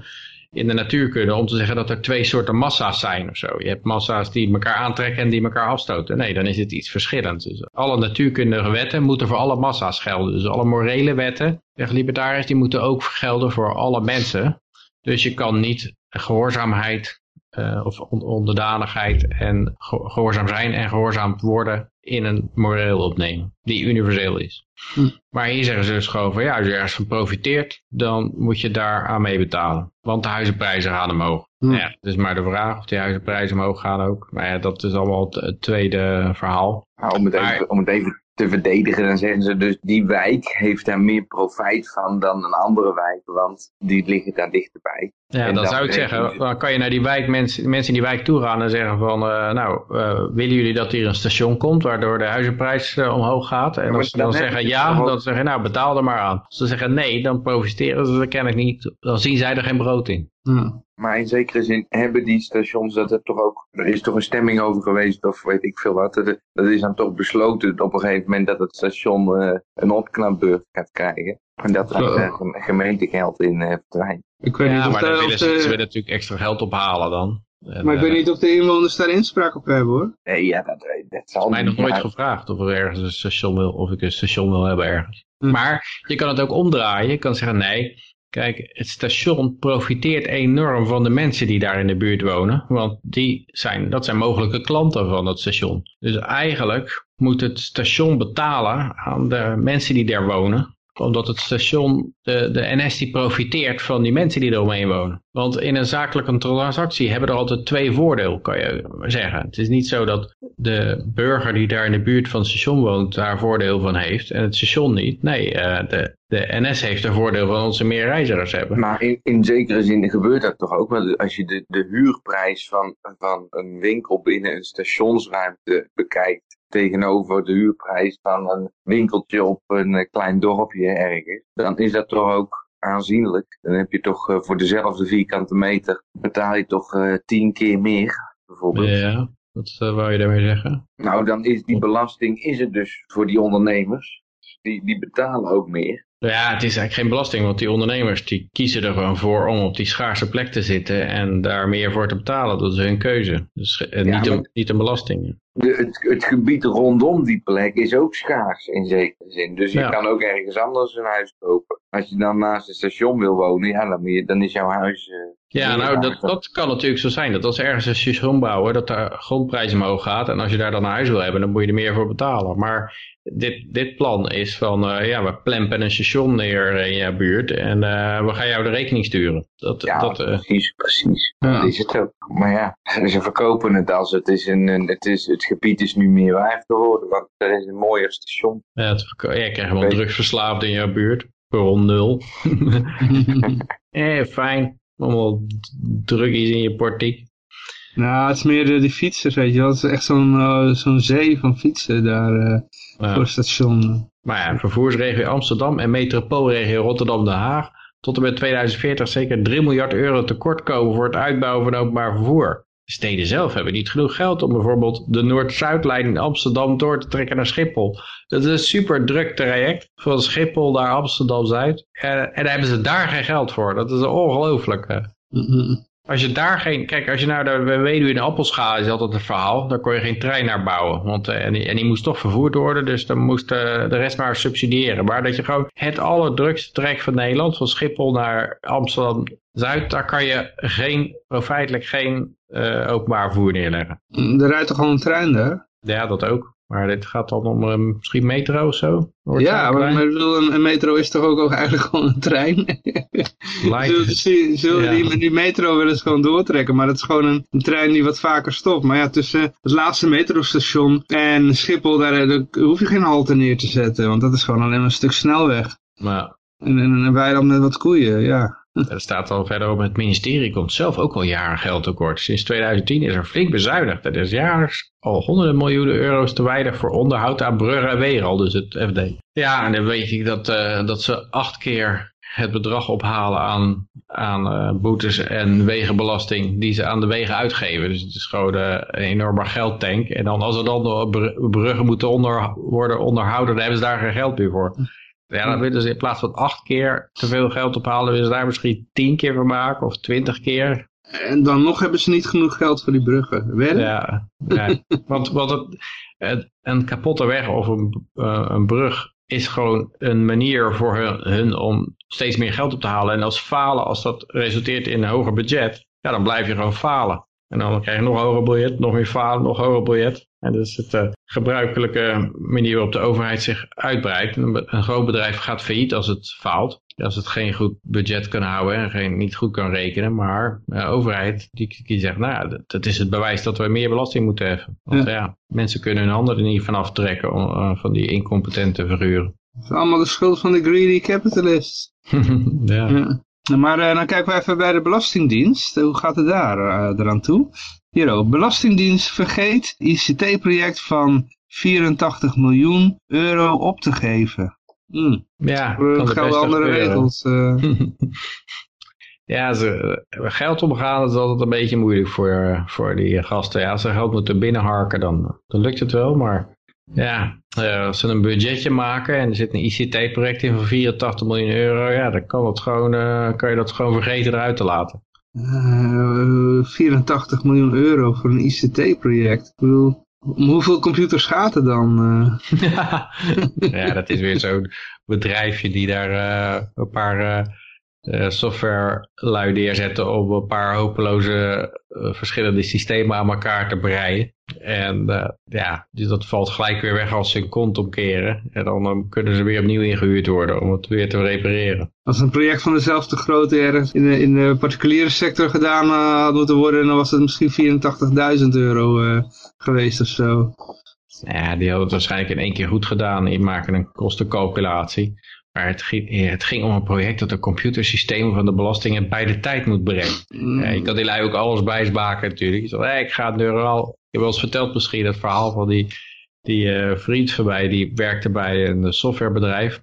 in de natuurkunde om te zeggen dat er twee soorten massa's zijn of zo. Je hebt massa's die elkaar aantrekken en die elkaar afstoten. Nee, dan is het iets verschillends. Dus alle natuurkundige wetten moeten voor alle massa's gelden. Dus alle morele wetten, zeggen libertariërs, die moeten ook gelden voor alle mensen. Dus je kan niet gehoorzaamheid uh, of onderdanigheid en gehoorzaam zijn en gehoorzaam worden in een moreel opnemen, die universeel is. Hm. Maar hier zeggen ze dus gewoon van ja, als je ergens van profiteert, dan moet je daar aan mee betalen. Want de huizenprijzen gaan omhoog. Hm. Ja, het is maar de vraag of die huizenprijzen omhoog gaan ook. Maar ja, dat is allemaal het, tweede verhaal. Nou, om, het even, om het even te verdedigen, dan zeggen ze dus die wijk heeft daar meer profijt van dan een andere wijk, want die liggen daar dichterbij. Ja, dan zou ik zeggen, dan kan je naar die wijk, mensen, mensen in die wijk toe gaan en zeggen van, uh, nou, uh, willen jullie dat hier een station komt, waardoor de huizenprijs uh, omhoog gaat? En als ze dan, zeggen ja, dan zeggen nou, betaal er maar aan. Als ze zeggen nee, dan profiteren ze er kennelijk niet, dan zien zij er geen brood in. Hmm. Maar in zekere zin hebben die stations dat er toch ook, er is toch een stemming over geweest of weet ik veel wat. Dat is dan toch besloten op een gegeven moment dat het station uh, een opknapbeurt gaat krijgen. En dat er uh, gemeentegeld in uh, verdwijnt. Ik weet niet of maar dan willen ze, ze willen natuurlijk extra geld ophalen dan. En, maar ik weet niet of de inwoners daar inspraak op hebben hoor. Nee, ja, dat, dat zal mij nog nooit gevraagd of er ergens een station wil, of ik een station wil hebben ergens. Hm. Maar je kan het ook omdraaien. Je kan zeggen nee, Kijk, het station profiteert enorm van de mensen die daar in de buurt wonen. Want die zijn, dat zijn mogelijke klanten van het station. Dus eigenlijk moet het station betalen aan de mensen die daar wonen omdat het station, de, de NS die profiteert van die mensen die er omheen wonen. Want in een zakelijke transactie hebben er altijd twee voordelen, kan je zeggen. Het is niet zo dat de burger die daar in de buurt van het station woont daar voordeel van heeft en het station niet. Nee, uh, de, de NS heeft er voordeel van onze meer reizigers hebben. Maar in, in zekere zin gebeurt dat toch ook wel. Als je de, de huurprijs van, van een winkel binnen een stationsruimte bekijkt tegenover de huurprijs van een winkeltje op een eh, klein dorpje ergens, dan is dat toch ook aanzienlijk. Dan heb je toch uh, voor dezelfde vierkante meter betaal je toch uh, tien keer meer, bijvoorbeeld. Ja, wat uh, wou je daarmee zeggen? Nou, dan is die belasting is het dus voor die ondernemers. Die, die betalen ook meer. Ja, het is eigenlijk geen belasting, want die ondernemers die kiezen er gewoon voor om op die schaarse plek te zitten en daar meer voor te betalen. Dat is hun keuze. Dus ja, niet, een, niet een belasting de, het, het, gebied rondom die plek is ook schaars in zekere zin. Dus je kan ook ergens anders een huis kopen. Als je dan naast het station wil wonen, ja, dan, dan is jouw huis... Uh, ja, nou, dat, dat kan natuurlijk zo zijn. Dat als ergens een station bouwen, dat de grondprijs omhoog gaat. En als je daar dan een huis wil hebben, dan moet je er meer voor betalen. Maar dit, dit plan is van, uh, ja, we plempen een station neer in je buurt. En uh, we gaan jou de rekening sturen. Dat, ja, dat, precies, precies. Ja. Dat is het ook. Maar ja, ze verkopen het als het is een, het is... Het het gebied is nu meer waard geworden, want er is een mooier station. Ja, het, ja je krijgt wel drugsverslaafd in jouw buurt. Perron nul. eh, fijn. Allemaal druggies in je portiek. Nou, het is meer de, die fietsers, weet je wel. Het is echt zo'n uh, zo'n zee van fietsen daar uh, ja. voor het station. Maar ja, vervoersregio Amsterdam en metropoolregio Rotterdam-Den Haag tot en met 2040 zeker 3 miljard euro tekort komen voor het uitbouwen van openbaar vervoer steden zelf hebben niet genoeg geld om bijvoorbeeld de Noord-Zuidlijn in Amsterdam door te trekken naar Schiphol. Dat is een super druk traject van Schiphol naar Amsterdam-Zuid. En, en daar hebben ze daar geen geld voor. Dat is ongelooflijk. Als je daar geen... Kijk, als je naar de Weduwe in Appelscha is altijd het verhaal. Daar kon je geen trein naar bouwen. Want, eh, en, die, en die moest toch vervoerd worden. Dus dan moest uh, de rest maar subsidiëren. Maar dat je gewoon het allerdrukste trek van Nederland. Van Schiphol naar Amsterdam Zuid, daar kan je geen, feitelijk geen uh, openbaar vervoer neerleggen. Er rijdt toch gewoon een trein daar? Ja, dat ook. Maar dit gaat dan om um, misschien metro of zo? ja, maar, maar een, een, metro is toch ook, ook eigenlijk gewoon een trein? zullen zullen ja. die met die metro willen eens gewoon doortrekken, maar het is gewoon een, een, trein die wat vaker stopt. Maar ja, tussen het laatste metrostation en Schiphol, daar, daar hoef je geen halte neer te zetten, want dat is gewoon alleen een stuk snelweg. Maar en, en, en wij dan met wat koeien, ja. Er staat al verder op, het ministerie komt zelf ook al jaren geld tekort. Sinds 2010 is er flink bezuinigd. Er is jaarlijks al honderden miljoenen euro's te weinig voor onderhoud aan bruggen en wegen, al dus het FD. Ja, en dan weet ik dat, uh, dat ze acht keer het bedrag ophalen aan, aan uh, boetes en wegenbelasting die ze aan de wegen uitgeven. Dus het is gewoon uh, een enorme geldtank. En dan als er dan bruggen moeten onder, worden onderhouden, dan hebben ze daar geen geld meer voor. Ja, dan willen ze in plaats van acht keer te veel geld ophalen, willen ze daar misschien tien keer van maken of twintig keer. En dan nog hebben ze niet genoeg geld voor die bruggen. Weet ja, ja, want, want het, het, een kapotte weg of een, uh, een brug is gewoon een manier voor hun, hun, om steeds meer geld op te halen. En als falen, als dat resulteert in een hoger budget, ja, dan blijf je gewoon falen. En dan krijg je nog een hoger budget, nog meer falen, nog hoger budget. En is het uh, gebruikelijke manier waarop de overheid zich uitbreidt. Een, groot bedrijf gaat failliet als het faalt. Als het geen goed budget kan houden en geen, niet goed kan rekenen. Maar de uh, overheid die, die zegt, nou dat, dat, is het bewijs dat we meer belasting moeten hebben. Want ja, ja mensen kunnen hun handen er niet van aftrekken om, uh, van die incompetente figuren. Het is allemaal de schuld van de greedy capitalists. ja. ja. Maar uh, dan kijken we even bij de Belastingdienst. Hoe gaat het daar uh, eraan toe? Hier ook. Belastingdienst vergeet ICT-project van 84 miljoen euro op te geven. Hmm. Ja, er gelden andere regels. Uh. ja, ze, geld omgaan is altijd een beetje moeilijk voor, voor die gasten. Ja, als ze geld moeten binnenharken, dan, dan lukt het wel. Maar ja, uh, als ze een budgetje maken en er zit een ICT-project in van 84 miljoen euro, ja, dan kan, het gewoon, uh, kan je dat gewoon vergeten eruit te laten. Uh, 84 miljoen euro voor een ICT-project. Ik bedoel, om hoeveel computers gaat er dan? ja, dat is weer zo'n bedrijfje die daar een paar uh, software lui neerzetten om een paar hopeloze verschillende systemen aan elkaar te breien. En uh, ja, dus dat valt gelijk weer weg als ze een kont omkeren. En dan kunnen ze weer opnieuw ingehuurd worden om het weer te repareren. Als een project van dezelfde grootte ergens in de, in de particuliere sector gedaan had moeten worden, dan was het misschien 84.000 euro geweest of zo. Ja, die hadden het waarschijnlijk in één keer goed gedaan. Die maken een kostencalculatie. Maar het ging, het ging, om een project dat de computersystemen van de belastingen bij de tijd moet brengen. Mm. Je kan die lui ook alles bijsbaken natuurlijk. Je zegt, hey, ik ga het neuraal... Heb wel eens verteld misschien het verhaal van die, die uh, vriend van mij. Die werkte bij een softwarebedrijf.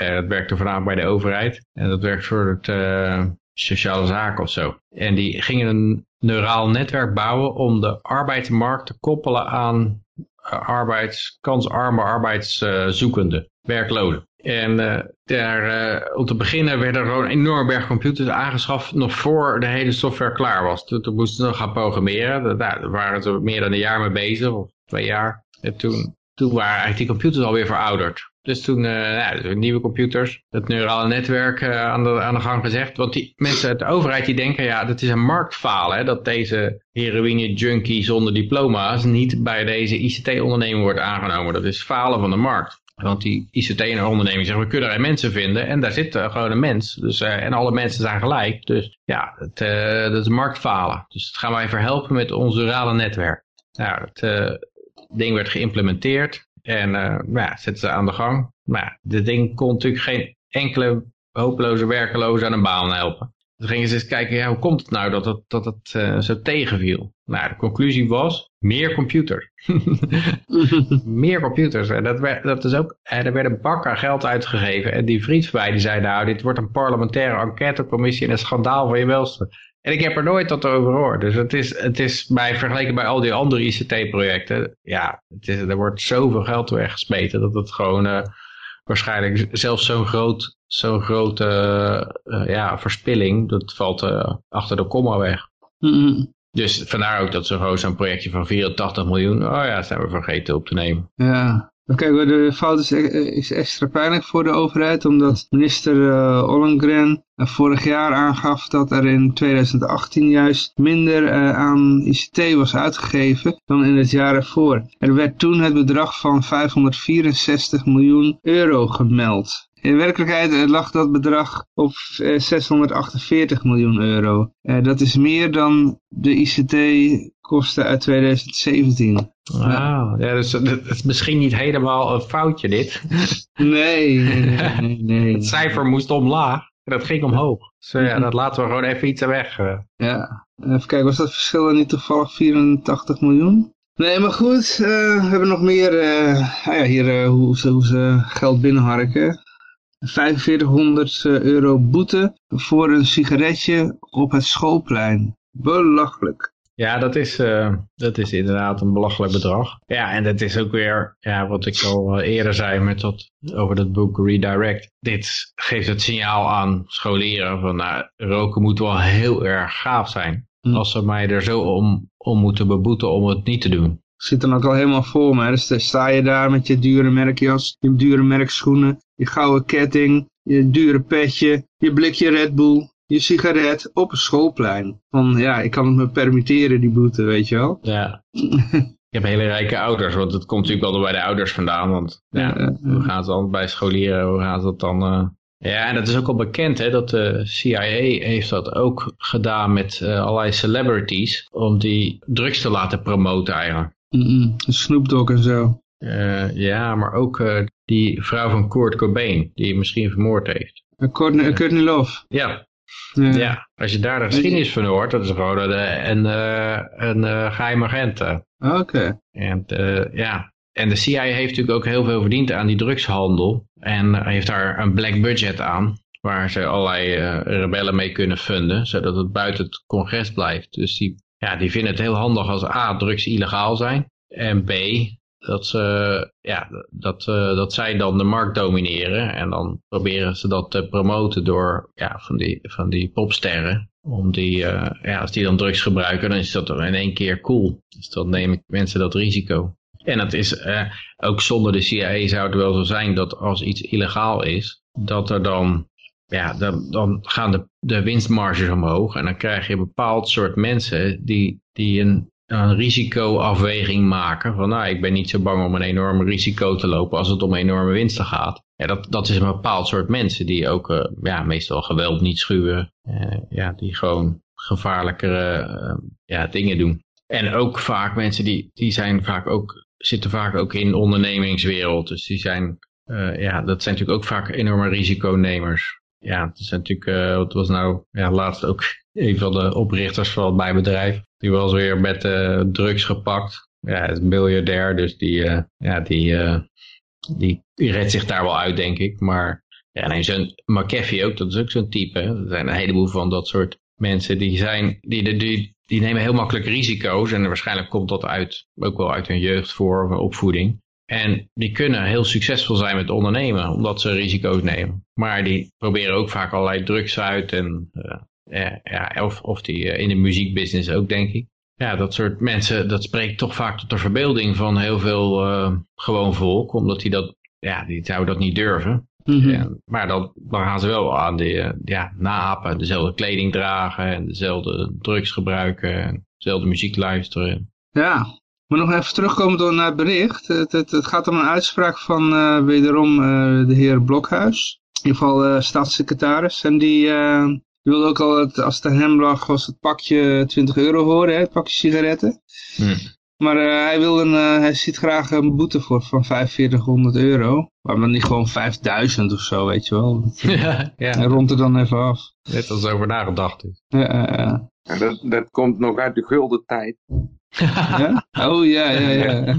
Uh, dat werkte voornamelijk bij de overheid. En dat werkt voor het uh, sociale zaken of zo. En die gingen een neuraal netwerk bouwen om de arbeidsmarkt te koppelen aan arbeidskansarme arbeidszoekenden, werklozen. En uh, daar, uh, om te beginnen werden er gewoon enorm berg computers aangeschaft nog voor de hele software klaar was. Toen, moesten ze nog gaan programmeren. Daar waren ze meer dan een jaar mee bezig, of twee jaar. En toen, toen waren eigenlijk die computers alweer verouderd. Dus toen uh, ja, nieuwe computers, het neurale netwerk aan, de, aan de gang gezegd. Want die mensen uit de overheid die denken, ja, dat is een marktfalen. Hè, dat deze heroïne junkie zonder diploma's niet bij deze ICT-onderneming wordt aangenomen. Dat is falen van de markt. Want die ICT-onderneming zegt, we kunnen er mensen vinden en daar zit uh, gewoon een mens. Dus, uh, en alle mensen zijn gelijk. Dus ja, het, uh, dat is marktfalen. Dus dat gaan wij verhelpen met ons neurale netwerk. Nou, het ding werd geïmplementeerd en nou ja, zetten ze aan de gang. Maar dit ding kon natuurlijk geen enkele hopeloze werkeloze aan een baan helpen. Dus gingen ze eens kijken, ja, hoe komt het nou dat het, dat het uh, zo tegenviel? Nou, de conclusie was, meer computers. meer computers. En dat, werd, dat is ook, en er werd een bak aan geld uitgegeven. En die vriend van mij die zei, nou, dit wordt een parlementaire enquêtecommissie en een schandaal van je welste. En ik heb er nooit wat over gehoord. Dus het is, het is bij vergeleken bij al die andere ICT-projecten, ja, het is, er wordt zoveel geld weggesmeten dat het gewoon... Uh, waarschijnlijk zelfs zo'n groot, zo'n grote uh, ja, verspilling, dat valt uh, achter de komma weg. Mm -hmm. Dus vandaar ook dat zo'n zo'n projectje van 84 miljoen, oh ja, zijn we vergeten op te nemen. Ja, Kijk, de fout is, is, extra pijnlijk voor de overheid, omdat minister uh, Ollengren vorig jaar aangaf dat er in 2018 juist minder uh, aan ICT was uitgegeven dan in het jaar ervoor. Er werd toen het bedrag van 564 miljoen euro gemeld. In werkelijkheid lag dat bedrag op 648 miljoen euro. dat is meer dan de ICT-kosten uit 2017. Wauw, ja, dus het is misschien niet helemaal een foutje dit. Nee, nee, nee. nee. Het cijfer moest omlaag. dat ging omhoog. Dus ja, dat laten we gewoon even iets weg. eh. Ja, even kijken, was dat verschil dan niet toevallig 84 miljoen? Nee, maar goed, eh, we hebben nog meer, eh, ah ja, hier eh, hoe, ze, hoe ze geld binnenharken. 4500 euro boete voor een sigaretje op het schoolplein. Belachelijk. Ja, dat is, eh, dat is inderdaad een belachelijk bedrag. Ja, en dat is ook weer ja, wat ik al eh, eerder zei met dat, over dat boek Redirect. Dit geeft het signaal aan scholieren van nou, roken moet wel heel erg gaaf zijn. Hm. Als ze mij er zo om, om moeten beboeten om het niet te doen. Zit dan ook al helemaal vol, maar dus dan sta je daar met je dure merkjas, je dure merkschoenen, je gouden ketting, je dure petje, je blikje Red Bull, je sigaret op een schoolplein. Van ja, ik kan het me permitteren die boete, weet je wel. Ja. Ik heb hele rijke ouders, want het komt natuurlijk altijd bij de ouders vandaan. Want ja, Ja, hoe gaan ze dan bij scholieren, hoe gaan ze dat dan... eh, Ja, en dat is ook al bekend, hè, dat de CIA heeft dat ook gedaan met eh, allerlei celebrities, om die drugs te laten promoten eigenlijk. Snoop Dogg en zo. Eh, ja, maar ook eh, die vrouw van Kurt Cobain, die misschien vermoord heeft. Uh, Courtney, Courtney Love. Ja, Ja. ja, als je daar de geschiedenis van hoort, dat is gewoon een, een, een eh, geheim agent. eh. Oké. En, ja. en de CIA heeft natuurlijk ook heel veel verdiend aan die drugshandel. En heeft daar een black budget aan. Waar ze allerlei rebellen mee kunnen funden. Zodat het buiten het congres blijft. Dus die, ja, die vinden het heel handig als A, drugs illegaal zijn. En B, dat, ze, ja, dat, eh, dat zij dan de markt domineren. En dan proberen ze dat te promoten door ja, van, die, van die popsterren. Om die, eh, ja, als die dan drugs gebruiken, dan is dat in één keer cool. Dus dan nemen mensen dat risico. En dat is eh, ook zonder de CIA zou het wel zo zijn dat als iets illegaal is, dat er dan, ja, dan, dan gaan de, de winstmarges omhoog. En dan krijg je een bepaald soort mensen die, die een, een risicoafweging maken. Van nou, ik ben niet zo bang om een enorm risico te lopen als het om enorme winsten gaat. Ja, dat, dat is een bepaald soort mensen die ook eh, ja, meestal geweld niet schuwen. Eh, ja, die gewoon gevaarlijkere eh, ja, dingen doen. En ook vaak mensen die, die zijn vaak ook, zitten vaak ook in de ondernemingswereld. Dus die zijn, ja, dat zijn natuurlijk ook vaak enorme risiconemers. Ja, het is natuurlijk, wat was nou, ja, laatst ook een van de oprichters van mijn bedrijf. Die was weer met eh, drugs gepakt. Ja, hij is een miljardair, dus die, eh, ja, die, die, die redt zich daar wel uit, denk ik. Maar ja, nee, zo'n McAfee ook, dat is ook zo'n type. hè. Er zijn een heleboel van dat soort mensen die zijn, die, die, die nemen heel makkelijk risico's. En waarschijnlijk komt dat uit, ook wel uit hun jeugd voor, of opvoeding. En die kunnen heel succesvol zijn met ondernemen, omdat ze risico's nemen. Maar die proberen ook vaak allerlei drugs uit. En, eh, eh, ja, of, of die eh, in de muziekbusiness ook, denk ik. Ja, dat soort mensen, dat spreekt toch vaak tot de verbeelding van heel veel gewoon volk. Omdat die dat, ja, die zouden dat niet durven. Mhm. Ja, maar dan, dan gaan ze wel aan de, eh, ja, naapen, dezelfde kleding dragen en dezelfde drugs gebruiken en dezelfde muziek luisteren. Ja, maar nog even terugkomen naar het bericht. Het, het, het gaat om een uitspraak van eh, wederom eh, de heer Blokhuis. In ieder geval eh, staatssecretaris. En die, eh, die wilde ook al, het, als het aan hem lag, was het pakje 20 euro horen, hè, het pakje sigaretten. Hm. Maar eh, hij, wil een, eh, hij ziet graag een boete voor van 4500 euro. Maar dan niet gewoon 5000 of zo, weet je wel. ja, ja, Hij rond er dan even af. net als over nagedacht is. Ja. En dat, dat komt nog uit de gulden tijd. Ja? Oh ja, ja, ja.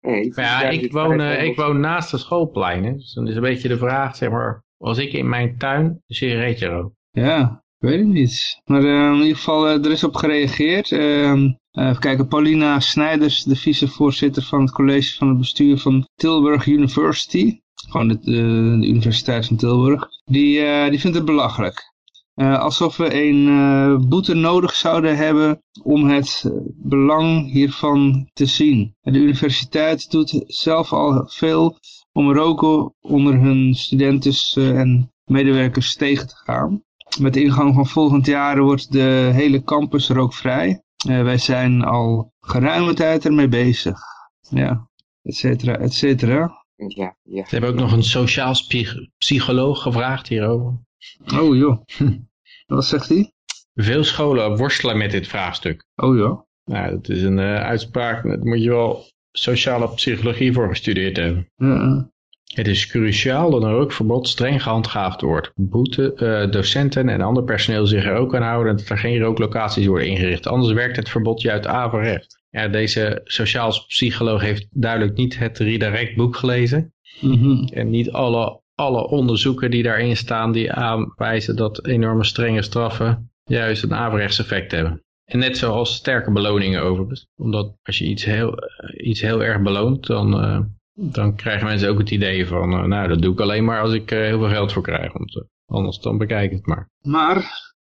Nee, Maar ja, ik woon, eh, ik woon naast de schoolplein, hè. dus dan is een beetje de vraag, zeg maar, als ik in mijn tuin een sigaretje rook. Ja, ik weet het niet. Maar eh, in ieder geval, eh, er is op gereageerd. Ehm, eh, even kijken, Paulina Snijders, de vicevoorzitter van het college van het bestuur van Tilburg University. Gewoon de, de, de Universiteit van Tilburg. Die, eh, die vindt het belachelijk. Eh, alsof we een eh, boete nodig zouden hebben om het eh, belang hiervan te zien. De universiteit doet zelf al veel om roken onder hun studenten en medewerkers tegen te gaan. Met de ingang van volgend jaar wordt de hele campus rookvrij. Eh, wij zijn al geruime tijd ermee bezig. Ja, et cetera, et cetera. Ja, ja. Ze hebben ook nog een sociaal psych- psycholoog gevraagd hierover. Oh joh. Wat zegt hij? Veel scholen worstelen met dit vraagstuk. Oh joh. Nou, dat is een eh, uitspraak, daar moet je wel sociale psychologie voor gestudeerd hebben. Ja, Het is cruciaal dat een rookverbod streng gehandhaafd wordt. Boete, uh, docenten en ander personeel zich er ook aan houden dat er geen rooklocaties worden ingericht. Anders werkt het verbod juist averecht. Ja, deze sociaal psycholoog heeft duidelijk niet het redirect boek gelezen. Mhm. En niet alle, alle onderzoeken die daarin staan die aanwijzen dat enorme strenge straffen juist een averechts effect hebben. En net zoals sterke beloningen overigens. Omdat als je iets heel, eh, iets heel erg beloont, dan, uh, dan krijgen mensen ook het idee van, uh, nou dat doe ik alleen maar als ik heel veel geld voor krijg. Want anders dan bekijk ik het maar. Maar,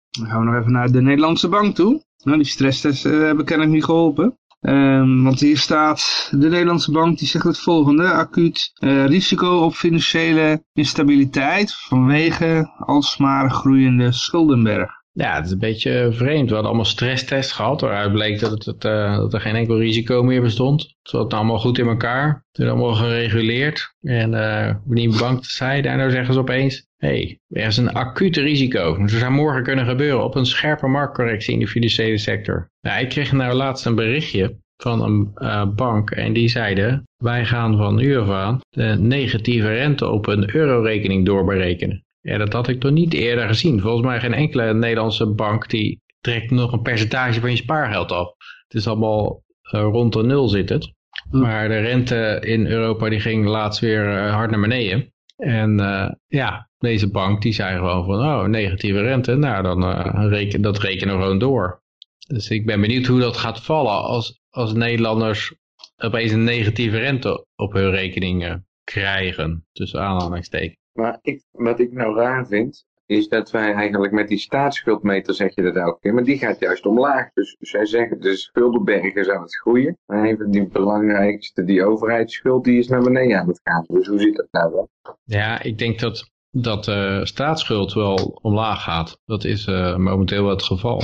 dan gaan we nog even naar de Nederlandse bank toe. Nou, die stresstesten hebben kennelijk niet geholpen. Um, want hier staat, de Nederlandse bank die zegt het volgende, acuut uh, risico op financiële instabiliteit vanwege alsmaar groeiende schuldenberg. Ja, het is een beetje vreemd. We hadden allemaal stresstests gehad waaruit bleek dat, het, uh, dat er geen enkel risico meer bestond. Het zat allemaal goed in elkaar. Het is allemaal gereguleerd. En uh, wanneer bank zei, daar nou zeggen ze opeens, hé, hey, er is een acuut risico. Dat zou morgen kunnen gebeuren op een scherpe marktcorrectie in de financiële sector. Nou, ik kreeg nou laatst een berichtje van een uh, bank en die zeiden, wij gaan van nu af aan de negatieve rente op een eurorekening doorberekenen. Ja, dat had ik nog niet eerder gezien. Volgens mij geen enkele Nederlandse bank die trekt nog een percentage van je spaargeld af. Het is allemaal uh, rond de nul zit het. Maar de rente in Europa die ging laatst weer uh, hard naar beneden. En uh, ja, deze bank die zei gewoon van, oh, negatieve rente, nou dan reken, dat rekenen we gewoon door. Dus ik ben benieuwd hoe dat gaat vallen als, als Nederlanders opeens een negatieve rente op hun rekening krijgen, tussen aanhalingstekens. Maar ik, wat ik nou raar vind, is dat wij eigenlijk met die staatsschuldmeter, zeg je dat elke keer, maar die gaat juist omlaag. Dus zij zeggen, de schuldenbergen is aan het groeien. Maar even die belangrijkste, die overheidsschuld, die is naar beneden aan het gaan. Dus hoe zit dat nou wel? Ja, ik denk dat, dat de uh, staatsschuld wel omlaag gaat. Dat is uh, momenteel wel het geval.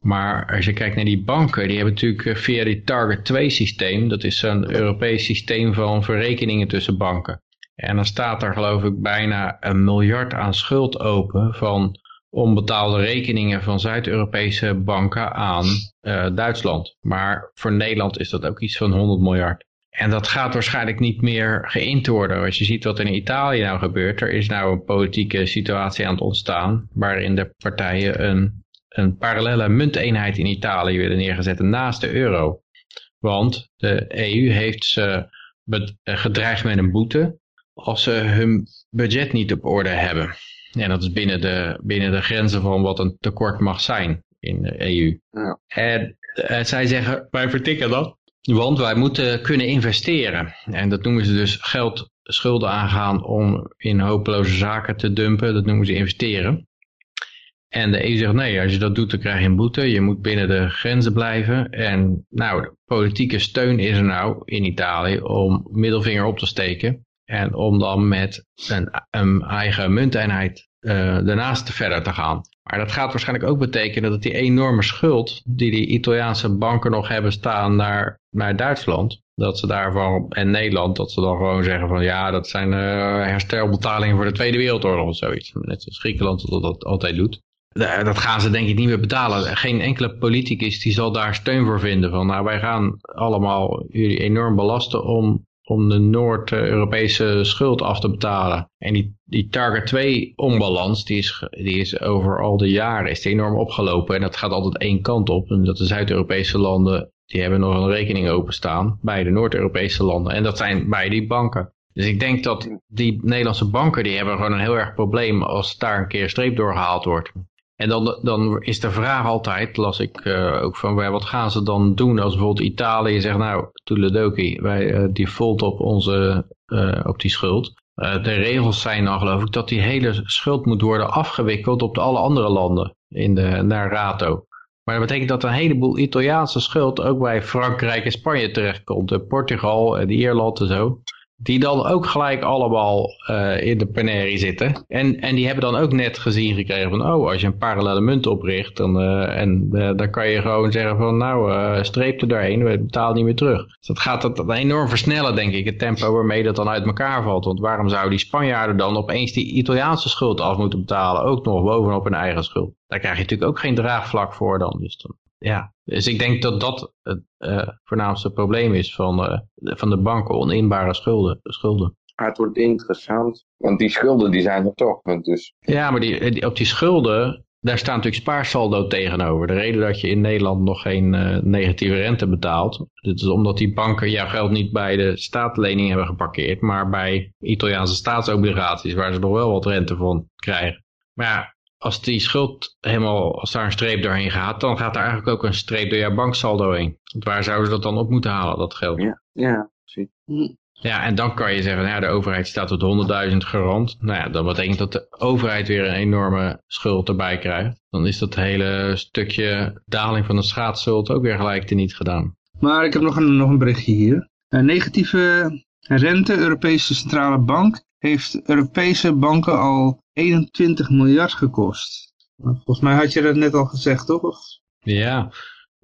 Maar als je kijkt naar die banken, die hebben natuurlijk via die Target 2 systeem, dat is een Europees systeem van verrekeningen tussen banken. En dan staat er geloof ik bijna een miljard aan schuld open van onbetaalde rekeningen van Zuid-Europese banken aan uh, Duitsland. Maar voor Nederland is dat ook iets van 100 miljard. En dat gaat waarschijnlijk niet meer geïnd worden. Als je ziet wat in Italië nou gebeurt, er is nou een politieke situatie aan het ontstaan waarin de partijen een, een parallele munteenheid in Italië willen neerzetten naast de euro. Want de EU heeft ze gedreigd met een boete als ze hun budget niet op orde hebben. En dat is binnen de, binnen de grenzen van wat een tekort mag zijn in de EU. Ja. En, en zij zeggen, wij vertikken dat, want wij moeten kunnen investeren. En dat noemen ze dus geld, schulden aangaan om in hopeloze zaken te dumpen. Dat noemen ze investeren. En de EU zegt, nee, als je dat doet, dan krijg je een boete. Je moet binnen de grenzen blijven. En nou, de politieke steun is er nou in Italië om middelvinger op te steken. En om dan met een, eigen munteenheid uh, daarnaast verder te gaan. Maar dat gaat waarschijnlijk ook betekenen dat die enorme schuld die die Italiaanse banken nog hebben staan naar, naar Duitsland. Dat ze daarvan, en Nederland, dat ze dan gewoon zeggen van ja, dat zijn uh, herstelbetalingen voor de Tweede Wereldoorlog of zoiets. Net zoals Griekenland dat, dat altijd doet. Dat gaan ze denk ik niet meer betalen. Geen enkele politicus die zal daar steun voor vinden. Van nou wij gaan allemaal jullie enorm belasten om om de Noord-Europese schuld af te betalen. En die, die Target 2 onbalans, die is, die is over al de jaren is enorm opgelopen. En dat gaat altijd één kant op. En dat de Zuid-Europese landen, die hebben nog een rekening openstaan bij de Noord-Europese landen. En dat zijn bij die banken. Dus ik denk dat die Nederlandse banken, die hebben gewoon een heel erg probleem als daar een keer streep doorgehaald wordt. En dan, dan is de vraag altijd, las ik uh, ook van, wat gaan ze dan doen als bijvoorbeeld Italië zegt, nou, toeledoki, wij uh, default op, onze, uh, op die schuld. de regels zijn dan geloof ik dat die hele schuld moet worden afgewikkeld op de alle andere landen in de, naar RATO. Maar dat betekent dat een heleboel Italiaanse schuld ook bij Frankrijk en Spanje terechtkomt. En Portugal en Ierland en zo die dan ook gelijk allemaal uh, in de Panarie zitten. En, en die hebben dan ook net gezien gekregen van, oh, als je een parallele munt opricht, dan, uh, en uh, dan kan je gewoon zeggen van, nou, streep er daarheen, we betalen niet meer terug. Dus dat gaat dat enorm versnellen, denk ik, het tempo waarmee dat dan uit elkaar valt. Want waarom zouden die Spanjaarden dan opeens die Italiaanse schuld af moeten betalen, ook nog bovenop hun eigen schuld? Daar krijg je natuurlijk ook geen draagvlak voor dan. Dus dan ja, dus ik denk dat dat het uh, voornaamste probleem is van, uh, van de banken, oninbare schulden. schulden. Maar het wordt interessant. Want die schulden die zijn er toch. Dus... Ja, maar die, die, op die schulden, daar staat natuurlijk spaarsaldo tegenover. De reden dat je in Nederland nog geen uh, negatieve rente betaalt, dit is omdat die banken jouw geld niet bij de staatslening hebben geparkeerd, maar bij Italiaanse staatsobligaties, waar ze nog wel wat rente van krijgen. Maar ja, als die schuld helemaal, als daar een streep doorheen gaat, dan gaat er eigenlijk ook een streep door jouw banksaldo heen. Want waar zouden ze dat dan op moeten halen, dat geld? Ja, ja precies. Ja, en dan kan je zeggen, nou ja, de overheid staat tot 100.000 garant. Nou ja, dat betekent dat de overheid weer een enorme schuld erbij krijgt. Dan is dat hele stukje daling van de schaatsschuld ook weer gelijk niet gedaan. Maar ik heb nog een, nog een berichtje hier. Een negatieve rente, Europese Centrale Bank, heeft Europese banken al 21 miljard gekost. Volgens mij had je dat net al gezegd, toch? Of? Ja,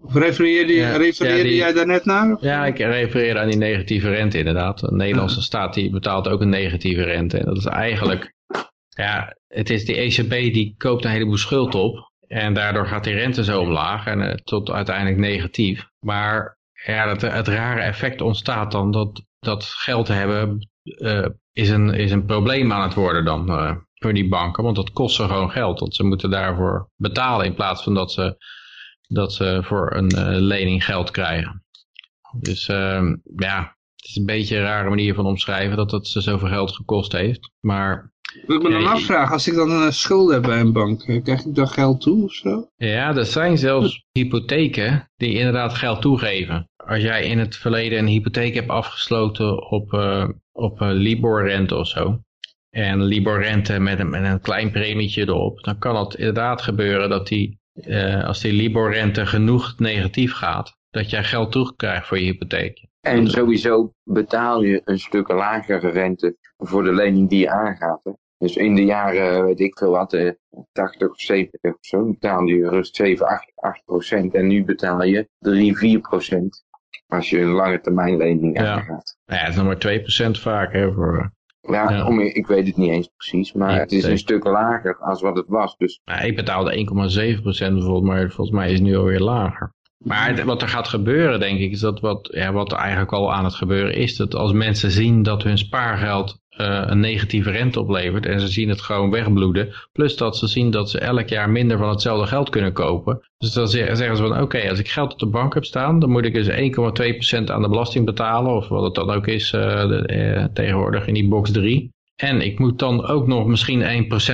of refereerde, ja, refereerde ja, jij daar net naar? Ja, ik refereerde aan die negatieve rente inderdaad. De Nederlandse staat die betaalt ook een negatieve rente. En dat is eigenlijk, ja, het is die ECB die koopt een heleboel schuld op. En daardoor gaat die rente zo omlaag en uh, tot uiteindelijk negatief. Maar ja, dat, het rare effect ontstaat dan dat, dat geld hebben uh, is, een, is een probleem aan het worden dan uh, voor die banken. Want dat kost ze gewoon geld. Want ze moeten daarvoor betalen in plaats van dat ze dat ze voor een uh, lening geld krijgen. Dus uh, ja, het is een beetje een rare manier van omschrijven dat het ze zoveel geld gekost heeft. Maar ik me dan ja, afvragen, als ik dan een schuld heb bij een bank, eh, krijg ik dan geld toe of zo? Ja, er zijn zelfs hypotheken die inderdaad geld toegeven. Als jij in het verleden een hypotheek hebt afgesloten op, uh, op uh, Libor-rente of zo, en Libor-rente met een, met een klein premietje erop, dan kan het inderdaad gebeuren dat die uh, als die Libor-rente genoeg negatief gaat, dat jij geld terugkrijgt voor je hypotheek. En sowieso betaal je een stuk lagere rente voor de lening die je aangaat. Hè? Dus in de jaren, weet ik veel wat, 80 of 70 of zo, betaalde je rust 7, 8, 8 procent. En nu betaal je 3, 4 procent als je een lange termijn lening ja. aangaat. Nou ja, het is nog maar 2 procent vaak hè, voor, ja, ja. Om, ik weet het niet eens precies, maar het is een stuk lager als wat het was. Dus. Ja, ik betaalde 1,7% bijvoorbeeld, maar volgens mij is het nu alweer lager. Maar wat er gaat gebeuren, denk ik, is dat wat, ja, wat er eigenlijk al aan het gebeuren is, dat als mensen zien dat hun spaargeld een negatieve rente oplevert en ze zien het gewoon wegbloeden, plus dat ze zien dat ze elk jaar minder van hetzelfde geld kunnen kopen. Dus dan zeggen ze van oké, als ik geld op de bank heb staan, dan moet ik dus 1,2% aan de belasting betalen, of wat het dan ook is de, uh, tegenwoordig in die box 3. En ik moet dan ook nog misschien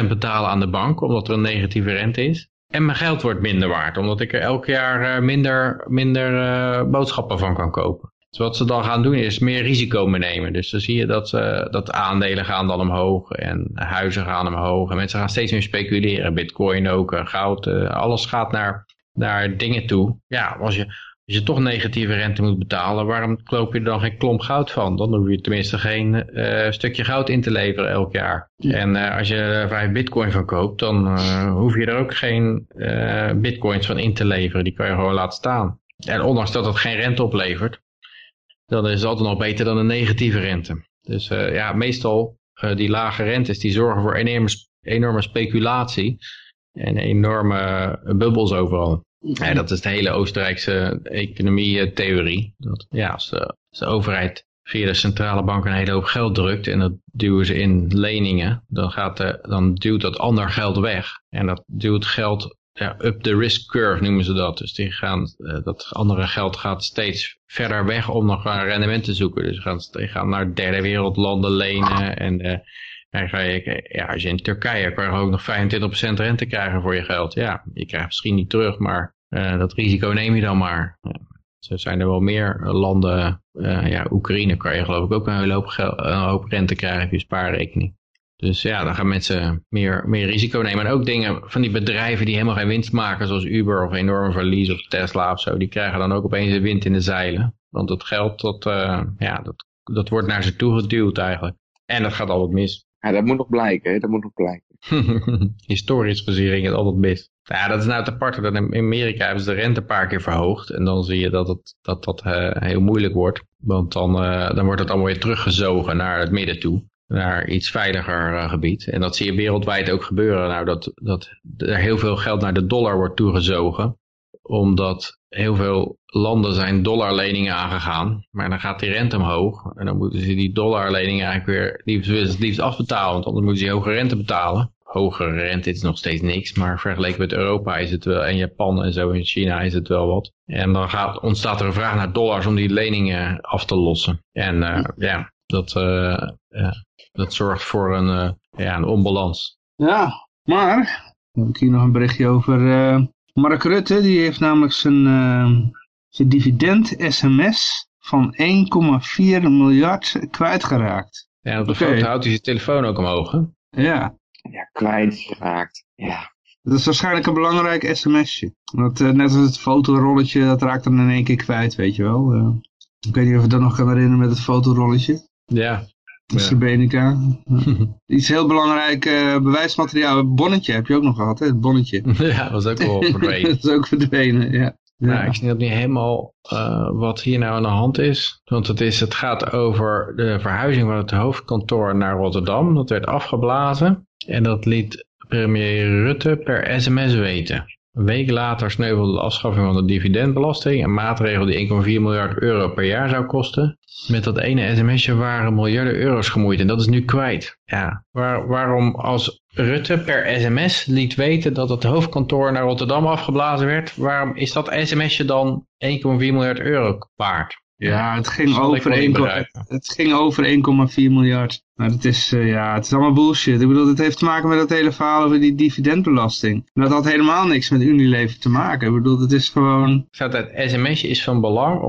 1% betalen aan de bank, omdat er een negatieve rente is. En mijn geld wordt minder waard, omdat ik er elk jaar minder, minder boodschappen van kan kopen. Dus wat ze dan gaan doen is meer risico meenemen. Dus dan zie je dat, uh, dat aandelen gaan dan omhoog en huizen gaan omhoog. En mensen gaan steeds meer speculeren. Bitcoin ook, goud, uh, alles gaat naar, naar dingen toe. Ja, als je, als je toch negatieve rente moet betalen, waarom koop je er dan geen klomp goud van? Dan hoef je tenminste geen stukje goud in te leveren elk jaar. En als je er vijf bitcoin van koopt, dan hoef je er ook geen bitcoins van in te leveren. Die kan je gewoon laten staan. En ondanks dat het geen rente oplevert, dan is het altijd nog beter dan een negatieve rente. Dus uh, ja, meestal uh, die lage rentes die zorgen voor enorme, enorme speculatie en enorme bubbels overal. Ja, dat is de hele Oostenrijkse economie-theorie. Dat ja, als de, als de overheid via de centrale bank een hele hoop geld drukt en dat duwen ze in leningen, dan, gaat de, dan duwt dat ander geld weg. En dat duwt geld ja, up the risk curve noemen ze dat. Dus die gaan, uh, dat andere geld gaat steeds verder weg om nog een rendement te zoeken. Dus gaan, die gaan naar derde wereldlanden lenen en uh, ga je, ja, als je in Turkije kan je ook nog 25% rente krijgen voor je geld. Ja, je krijgt misschien niet terug, maar uh, dat risico neem je dan maar. Ja. Zijn er wel meer landen, ja, Oekraïne kan je geloof ik ook een hele een hoop rente krijgen op je spaarrekening. Dus ja, dan gaan mensen meer, meer risico nemen. En ook dingen van die bedrijven die helemaal geen winst maken, zoals Uber of enorme verlies of Tesla of zo, die krijgen dan ook opeens de wind in de zeilen. Want het geld, dat, uh, ja, dat, dat wordt naar ze toe geduwd eigenlijk. En dat gaat altijd mis. Ja, dat moet nog blijken, hè? dat moet nog blijken. Historisch gezien ging het altijd mis. Ja, dat is nou het aparte. Dat in Amerika hebben ze de rente een paar keer verhoogd. En dan zie je dat het, dat, dat uh, heel moeilijk wordt. Want dan, uh, dan wordt het allemaal weer teruggezogen naar het midden toe naar iets veiliger uh, gebied. En dat zie je wereldwijd ook gebeuren. Nou, dat, dat er heel veel geld naar de dollar wordt toegezogen. Omdat heel veel landen zijn dollarleningen aangegaan. Maar dan gaat die rente omhoog. En dan moeten ze die dollarleningen eigenlijk weer liefst, liefst afbetalen. Want anders moeten ze hoge rente betalen. Hogere rente is nog steeds niks. Maar vergeleken met Europa is het wel. En Japan en zo in China is het wel wat. En dan gaat, ontstaat er een vraag naar dollars om die leningen af te lossen. En uh, ja, dat, uh, uh, dat zorgt voor een, ja, een onbalans. Ja, maar heb ik hier nog een berichtje over Mark Rutte. Die heeft namelijk zijn, zijn dividend-sms van 1,4 miljard kwijtgeraakt. Ja, op de okay. foto houdt hij zijn telefoon ook omhoog, hè? Ja. Ja, kwijtgeraakt. Ja. Dat is waarschijnlijk een belangrijk sms'je. Dat, uh, net als het fotorolletje, dat raakt dan in één keer kwijt, weet je wel. Uh, ik weet niet of je dat nog kan herinneren met het fotorolletje. Ja. Srebrenica. Iets heel belangrijk uh, bewijsmateriaal. Het bonnetje heb je ook nog gehad, hè? Het bonnetje. Ja, dat was ook wel verdwenen. dat is ook verdwenen, ja. Nou, ja. ik snap niet helemaal uh, wat hier nou aan de hand is. Want het, is, het gaat over de verhuizing van het hoofdkantoor naar Rotterdam. Dat werd afgeblazen. En dat liet premier Rutte per sms weten. Een week later sneuvelde de afschaffing van de dividendbelasting, een maatregel die 1,4 miljard euro per jaar zou kosten. Met dat ene sms'je waren miljarden euro's gemoeid en dat is nu kwijt. Ja, waar, waarom als Rutte per sms liet weten dat het hoofdkantoor naar Rotterdam afgeblazen werd, waarom is dat sms'je dan 1,4 miljard euro waard? Ja, het ging, over 1, het ging over 1,4 miljard. Maar het is, uh, ja, het is allemaal bullshit. Ik bedoel, het heeft te maken met dat hele verhaal over die dividendbelasting. Dat had helemaal niks met Unilever te maken. Ik bedoel, het is gewoon... Het sms is van belang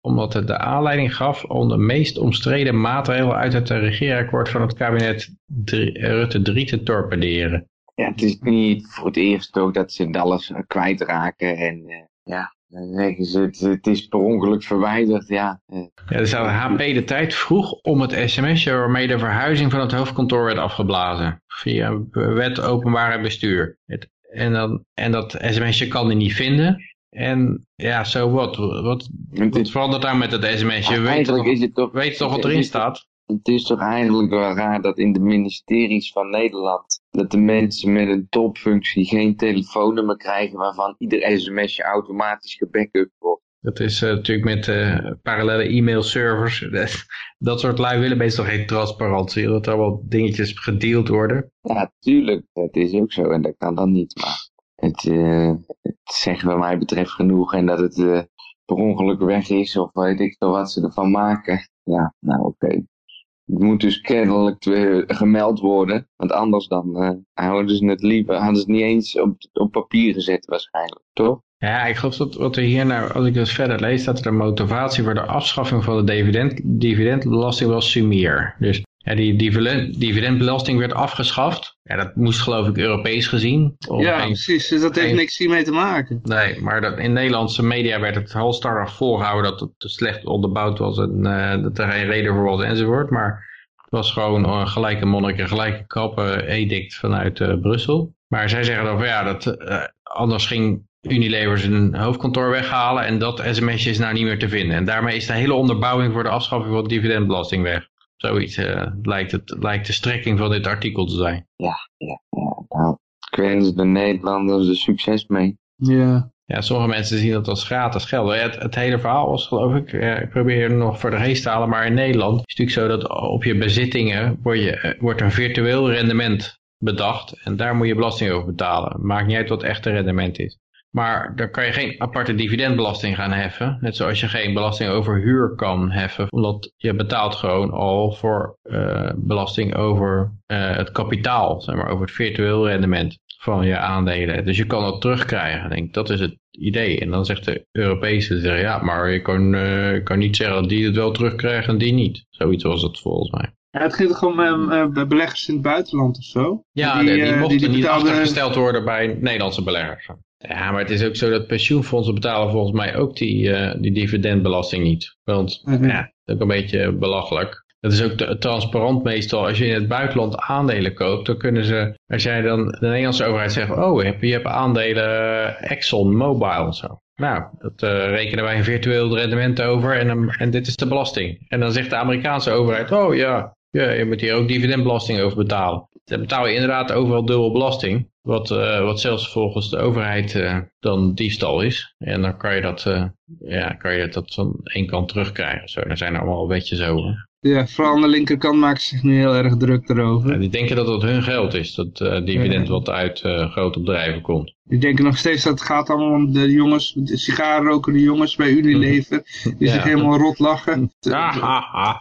omdat het de aanleiding gaf om de meest omstreden maatregelen uit het regeerakkoord van het kabinet Rutte 3 te torpederen. Ja, het is niet voor het eerst ook dat ze alles kwijtraken en uh, ja, dan zeggen ze, het, het, is per ongeluk verwijderd, ja. Ja, dus HP de tijd vroeg om het sms'je waarmee de verhuizing van het hoofdkantoor werd afgeblazen. Via wet openbare bestuur. Het, en, dan, en dat sms'je kan hij niet vinden. En ja, zo so wat. Wat, wat verandert daar met het sms'je? Weet, toch, is het toch, weet toch wat erin staat? Het is toch eigenlijk wel raar dat in de ministeries van Nederland dat de mensen met een topfunctie geen telefoonnummer krijgen waarvan ieder sms'je automatisch gebackupt wordt. Dat is uh, natuurlijk met uh, parallele e-mailservers. Dat, dat soort lui willen meestal geen transparantie. Dat er wel dingetjes gedeeld worden. Ja, tuurlijk. Dat is ook zo. En dat kan dan niet. Maar het, uh, het zegt wat mij betreft genoeg. En dat het per ongeluk weg is. Of weet ik veel wat ze ervan maken. Ja, nou oké. Het moet dus kennelijk gemeld worden. Want anders dan uh, houden ze het liever, hadden ze het niet eens op, op papier gezet waarschijnlijk, toch? Ja, ik geloof dat wat er hier nou, als ik het verder lees, dat de motivatie voor de afschaffing van de dividend, dividendbelasting was sumier. Dus ja, die dividend, dividendbelasting werd afgeschaft. Ja, dat moest geloof ik Europees gezien. Ja, precies. Dus dat heeft niks hiermee te maken. Nee, maar dat, in Nederlandse media werd het halstarrig volgehouden dat het te slecht onderbouwd was en uh, dat er geen reden voor was enzovoort. Maar het was gewoon een gelijke monnik, een gelijke kappen edict vanuit uh, Brussel. Maar zij zeggen dan van ja, dat, uh, anders ging Unilever zijn hoofdkantoor weghalen en dat sms'je is nou niet meer te vinden. En daarmee is de hele onderbouwing voor de afschaffing van de dividendbelasting weg. Zoiets uh, lijkt, het, lijkt de strekking van dit artikel te zijn. Ja, ja, ja. Nou, wens de Nederlanders er succes mee. Ja. Ja, sommige mensen zien dat als gratis geld. Het, het hele verhaal was geloof ik, ik probeer het nog voor de geest te halen, maar in Nederland is het natuurlijk zo dat op je bezittingen word je, eh, wordt een virtueel rendement bedacht en daar moet je belasting over betalen. Maakt niet uit wat echt rendement is. Maar daar kan je geen aparte dividendbelasting gaan heffen. Net zoals je geen belasting over huur kan heffen. Omdat je betaalt gewoon al voor uh, belasting over uh, het kapitaal. Zeg maar, over het virtueel rendement van je aandelen. Dus je kan dat terugkrijgen. Denk, dat is het idee. En dan zegt de Europese, zeggen, ja, maar je kan, uh, kan niet zeggen dat die het wel terugkrijgen en die niet. Zoiets was het volgens mij. Ja, het ging gewoon um, bij beleggers in het buitenland of zo? Ja, die, die, die mochten die, niet achtergesteld worden bij Nederlandse beleggers. Ja, maar het is ook zo dat pensioenfondsen betalen volgens mij ook die, uh, die dividendbelasting niet. Want mm -hmm. ja, dat is ook een beetje belachelijk. Dat is ook transparant meestal. Als je in het buitenland aandelen koopt, dan kunnen ze, als jij dan de Nederlandse overheid zegt, oh, je hebt, je hebt aandelen Exxon Mobil zo. Nou, dat uh, rekenen wij een virtueel rendement over en, en dit is de belasting. En dan zegt de Amerikaanse overheid, oh ja, ja, je moet hier ook dividendbelasting over betalen. Dan betaal je inderdaad overal dubbel belasting. Wat, uh, wat zelfs volgens de overheid uh, dan diefstal is. En dan kan je dat, uh, ja, kan je dat van één kant terugkrijgen. Zo, daar zijn er allemaal beetje zo. Ja, vooral aan de linkerkant maken ze zich nu heel erg druk erover. Ja, die denken dat het hun geld is, dat dividend ja. wat uit grote bedrijven komt. Die denken nog steeds dat het gaat allemaal om de jongens, de sigarenrokende jongens bij Unilever, die zich helemaal rot lachen. Ah, ah, ah.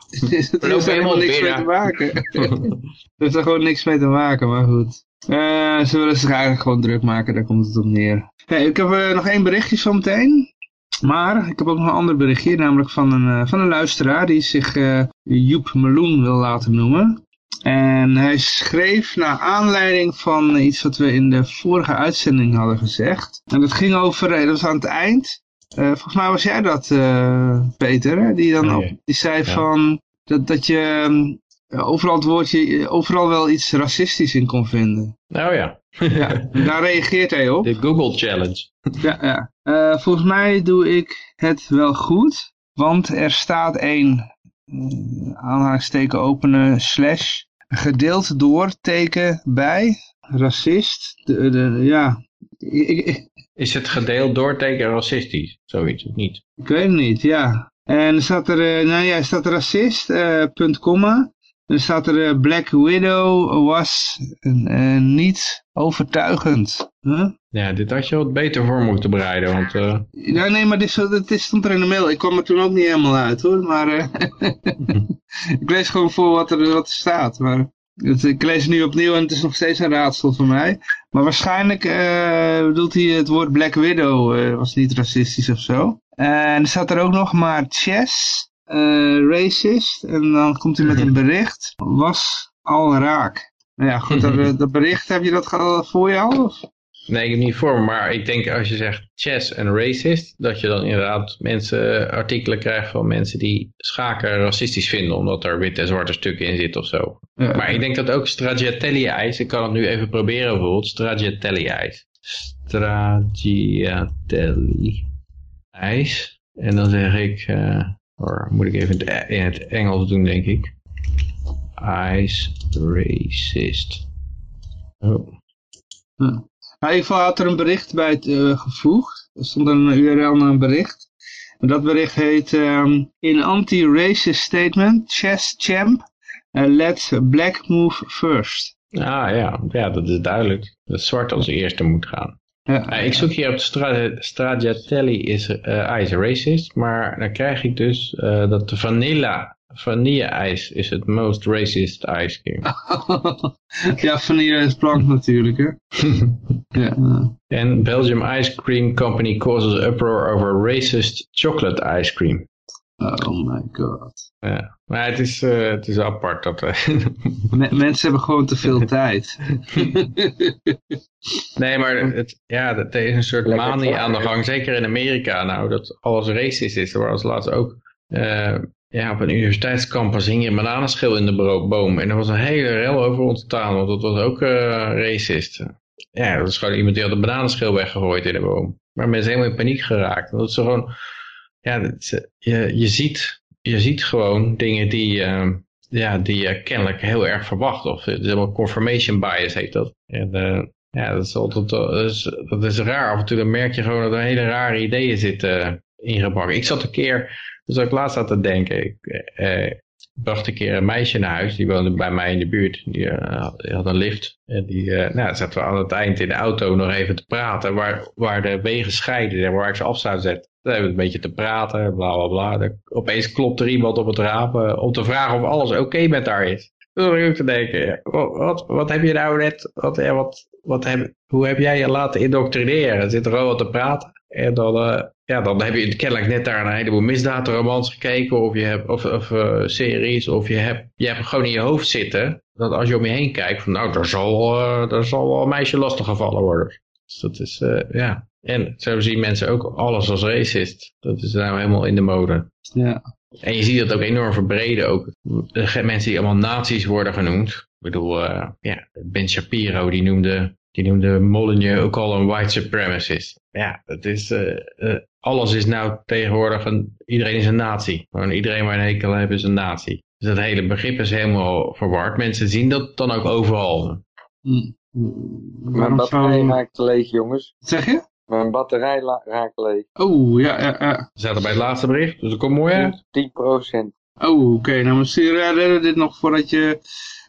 er is helemaal niks mee te maken. er is er gewoon niks mee te maken, maar goed. Uh, ze willen zich eigenlijk gewoon druk maken, daar komt het op neer. Hey, ik heb uh, nog één berichtje zo meteen. Maar ik heb ook nog een ander berichtje, namelijk van een, uh, van een luisteraar die zich Joep Meloen wil laten noemen. En hij schreef naar aanleiding van iets wat we in de vorige uitzending hadden gezegd. En dat ging over, dat was aan het eind. volgens mij was jij dat, Peter, hè? die dan op, die zei ja. van dat, dat je overal het woordje, overal wel iets racistisch in kon vinden. Nou ja. ja daar reageert hij op. De Google Challenge. Ja, ja. Uh, volgens mij doe ik het wel goed, want er staat een uh, aanhalingsteken openen slash gedeeld door teken bij racist. De, de, ja. Is het gedeeld door teken racistisch? Zoiets of niet? Ik weet het niet, ja. En er staat er, nou ja, er staat racist, uh, punt, komma. Dan staat er uh, Black Widow was uh, niet overtuigend. Huh? Ja, dit had je wat beter voor moeten bereiden. Want, uh... Ja, nee, maar dit, dit stond er in de mail. Ik kwam er toen ook niet helemaal uit hoor. Maar ik lees gewoon voor wat er, wat er staat. Maar het, ik lees het nu opnieuw en het is nog steeds een raadsel voor mij. Maar waarschijnlijk bedoelt hij het woord Black Widow was niet racistisch of zo. En er staat er ook nog maar chess uh, racist. En dan komt hij met een bericht. Was al raak. Nou ja, goed, dat, dat, bericht, heb je dat voor al? Of? Nee, ik heb niet voor me, maar ik denk als je zegt chess en racist, dat je dan inderdaad mensen, artikelen krijgt van mensen die schaken racistisch vinden, omdat er witte en zwarte stukken in zitten of zo. Ja. Maar ik denk dat ook Stracciatelli-ijs, ik kan het nu even proberen bijvoorbeeld, Stracciatelli-ijs. Stracciatelli-ijs. En dan zeg ik, uh, Or moet ik even in het Engels doen, denk ik. Ice racist. Oh. Hm. Nou, in ieder geval had er een bericht bij het uh, gevoegd. Er stond een URL naar een bericht. En dat bericht heet um, In anti-racist statement, chess champ, uh, let black move first. Ah ja, ja, dat is duidelijk. Dat zwart als eerste moet gaan. Ja, ik zoek hier op Stra Stradiatelli is uh, ice racist, maar dan krijg ik dus uh, dat de vanilla, vanille-ijs is het most racist ice cream. ja, vanille is blank natuurlijk, hè? ja. En Belgium Ice Cream Company causes uproar over racist chocolate ice cream. Oh my god. Ja, maar het is, uh, het is apart. Dat, uh, mensen hebben gewoon te veel tijd. nee, maar het, ja, er is een soort manie aan de gang. Zeker in Amerika nou, dat alles racist is. Er was laatst ook uh, ja, op een universiteitscampus hing je een bananenschil in de boom. En er was een hele rel over ontstaan, want dat was ook racist. Ja, dat is gewoon iemand die had een bananenschil weggegooid in de boom. Maar mensen helemaal in paniek geraakt. Dat is gewoon ja, dat, je, je, ziet, je ziet gewoon dingen die, uh, ja, die je kennelijk heel erg verwacht. Of het is helemaal confirmation bias heet dat. En, ja, dat is altijd dat is, dat is raar. Af en toe dan merk je gewoon dat er hele rare ideeën zitten uh, ingebakken. Ik zat een keer, dus ik laatst aan te denken. Ik bracht een keer een meisje naar huis. Die woonde bij mij in de buurt. Die, die had een lift. En die nou, zaten we aan het eind in de auto nog even te praten. Waar, waar de wegen scheiden. Waar ik ze af zou zetten. Dan hebben we een beetje te praten, bla bla bla. Dan opeens klopt er iemand op het raam uh, om te vragen of alles oké met haar is. Dan begin ik te denken, wat, wat heb je nou net, wat, wat, wat heb, hoe heb jij je laten indoctrineren? Zit er al wat te praten? En dan, ja, dan heb je kennelijk net daar een heleboel misdaadromans gekeken, of, je hebt, of, of uh, series, of je hebt, je hebt gewoon in je hoofd zitten, dat als je om je heen kijkt, van nou, daar zal, uh, daar zal wel een meisje lastig gevallen worden. Dus dat is, ja, en zo zien mensen ook alles als racist. Dat is nou helemaal in de mode. Ja. En je ziet dat ook enorm verbreden. Ook mensen die allemaal nazi's worden genoemd. Ik bedoel, ja, Ben Shapiro die noemde, die noemde Molyneux ook al een white supremacist. Ja, het is, uh, uh, alles is nou tegenwoordig, een, iedereen is een nazi. Gewoon iedereen waar een hekel heeft is een nazi. Dus dat hele begrip is helemaal verward. Mensen zien dat dan ook overal. Mm. Mijn batterij zou... raakt leeg, jongens. Wat zeg je? Mijn batterij raakt leeg. Oh, ja, ja, ja. We zaten bij het laatste bericht, dus dat komt mooi uit. 10%. Oh, oké. Nou, misschien redden we dit nog voordat je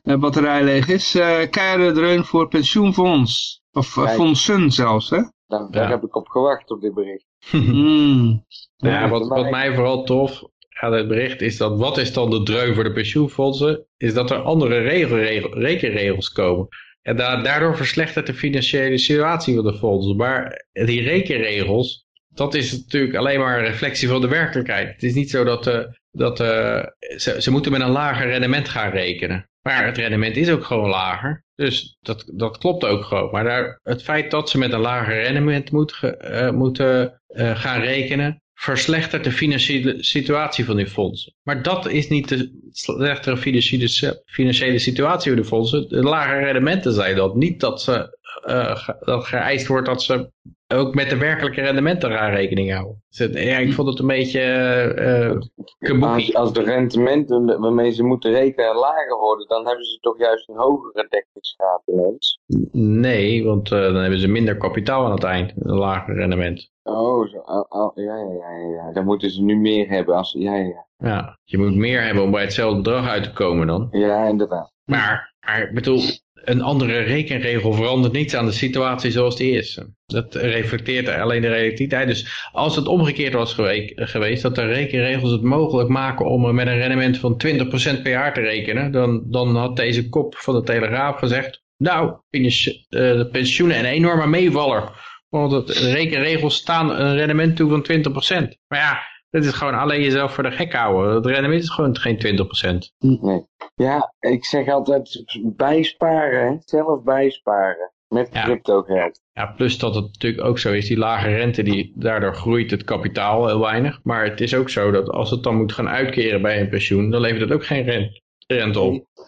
eh, batterij leeg is. Eh keiharde dreun voor pensioenfonds. Of eh, Kijk. fondsen zelfs, hè? Nou, daar Ja. heb ik op gewacht op dit bericht. Mm. Ja, wat, wat mij vooral tof aan het bericht is dat wat is dan de dreun voor de pensioenfondsen? Is dat er andere regel, regel- rekenregels komen. En da- daardoor verslechtert de financiële situatie van de fondsen. Maar die rekenregels, dat is natuurlijk alleen maar een reflectie van de werkelijkheid. Het is niet zo dat, eh, dat eh, ze, ze moeten met een lager rendement gaan rekenen. Maar het rendement is ook gewoon lager. Dus dat, dat klopt ook gewoon. Maar daar, het feit dat ze met een lager rendement eh, moeten eh, gaan rekenen, verslechtert de financiële situatie van die fondsen. Maar dat is niet de slechtere financiële, financiële situatie van de fondsen. De lage rendementen zijn dat. Niet dat, ze, dat geëist wordt dat ze ook met de werkelijke rendementen gaan rekening houden. Dus het- ja, ik vond het een beetje eh Als, als de rendementen waarmee ze moeten rekenen lager worden, dan hebben ze toch juist een hogere dekkingsgraad ineens. Nee, want eh, dan hebben ze minder kapitaal aan het eind. Een lager rendement. Oh, zo, oh, oh, ja, ja, ja, ja. Dan moeten ze nu meer hebben. Als, ja, ja, ja. Ja, je moet meer hebben om bij hetzelfde bedrag uit te komen dan. Ja, inderdaad. Maar, maar ik bedoel, een andere rekenregel verandert niets aan de situatie zoals die is. Dat reflecteert alleen de realiteit. Dus als het omgekeerd was gewe- geweest, dat de rekenregels het mogelijk maken om met een rendement van 20% per jaar te rekenen, dan, dan had deze kop van de Telegraaf gezegd, nou, eh, de pensioenen een enorme meevaller. Want de rekenregels staan een rendement toe van 20%. Maar ja, dat is gewoon alleen jezelf voor de gek houden. Het rendement is gewoon geen 20%. Nee. Ja, ik zeg altijd bijsparen, hè. zelf bijsparen. Met Ja. crypto geld. Ja, plus dat het natuurlijk ook zo is, die lage rente, die, daardoor groeit het kapitaal heel weinig. Maar het is ook zo dat als het dan moet gaan uitkeren bij een pensioen, dan levert het ook geen rente,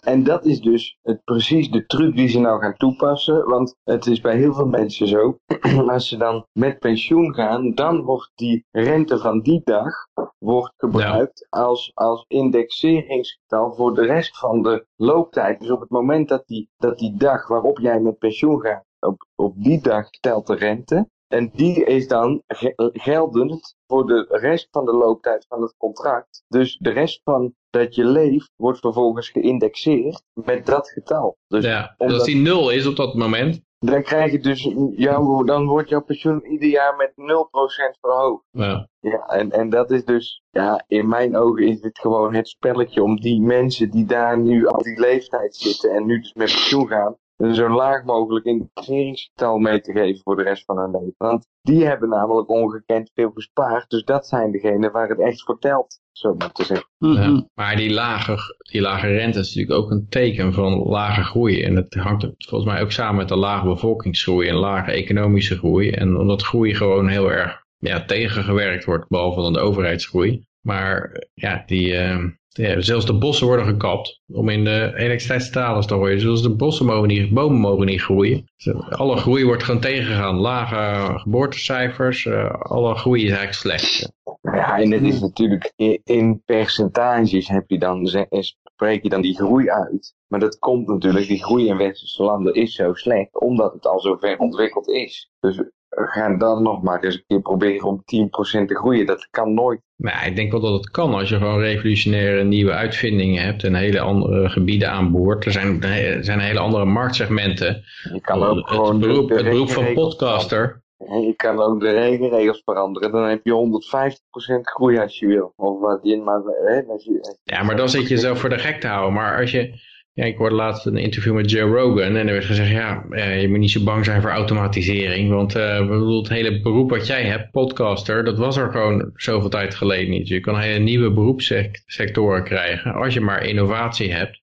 En dat is dus het, precies de truc die ze nou gaan toepassen. Want het is bij heel veel mensen zo. Als ze dan met pensioen gaan, dan wordt die rente van die dag wordt gebruikt als, als indexeringsgetal voor de rest van de looptijd. Dus op het moment dat die, dat die dag waarop jij met pensioen gaat, op, op die dag telt de rente. En die is dan ge- geldend voor de rest van de looptijd van het contract. Dus de rest van dat je leeft wordt vervolgens geïndexeerd met dat getal. Dus Ja, omdat- als die nul is op dat moment, dan krijg je dus, jouw, dan wordt jouw pensioen ieder jaar met 0% verhoogd. ja, Ja, en, en dat is dus, ja, in mijn ogen is dit gewoon het spelletje om die mensen die daar nu al die leeftijd zitten en nu dus met pensioen gaan, een zo laag mogelijk indexeringsgetal mee te geven voor de rest van hun leven. Want die hebben namelijk ongekend veel gespaard, dus dat zijn degenen waar het echt voor telt, zo maar te zeggen. Mhm. ja. maar die lage, die lage rente is natuurlijk ook een teken van lage groei. En het hangt volgens mij ook samen met de lage bevolkingsgroei en lage economische groei. En omdat groei gewoon heel erg ja, tegengewerkt wordt, behalve dan de overheidsgroei. Maar ja, die, eh, ja, zelfs de bossen worden gekapt om in de elektriciteitscentrales te gooien. Zelfs de bossen mogen niet, bomen mogen niet groeien. Alle groei wordt gewoon tegengegaan. Lage geboortecijfers, eh, alle groei is eigenlijk slecht. Ja, en het is natuurlijk in, percentages heb je dan, eh, spreek je dan die groei uit. Maar dat komt natuurlijk, die groei in westerse landen is zo slecht, omdat het al zo ver ontwikkeld is. Dus gaan dan nog maar eens een keer proberen om 10% te groeien. Dat kan nooit. Maar ik denk wel dat het kan als je gewoon revolutionaire nieuwe uitvindingen hebt en hele andere gebieden aanboort. Er zijn, er zijn hele andere marktsegmenten. Je kan ook het, gewoon de- beroep, het beroep van podcaster. Je kan ook de regenregels veranderen. Dan heb je 150% groei als je wil. Of wat je maar... Hè, als je, als je- Ja, maar dan zit je zelf voor de gek te houden. Maar als je... Ik hoorde laatst een interview met Joe Rogan en er werd gezegd, ja, eh, je moet niet zo bang zijn voor automatisering. Want bedoel, het hele beroep wat jij hebt, podcaster, dat was er gewoon zoveel tijd geleden niet. Je kan hele nieuwe beroepssectoren krijgen als je maar innovatie hebt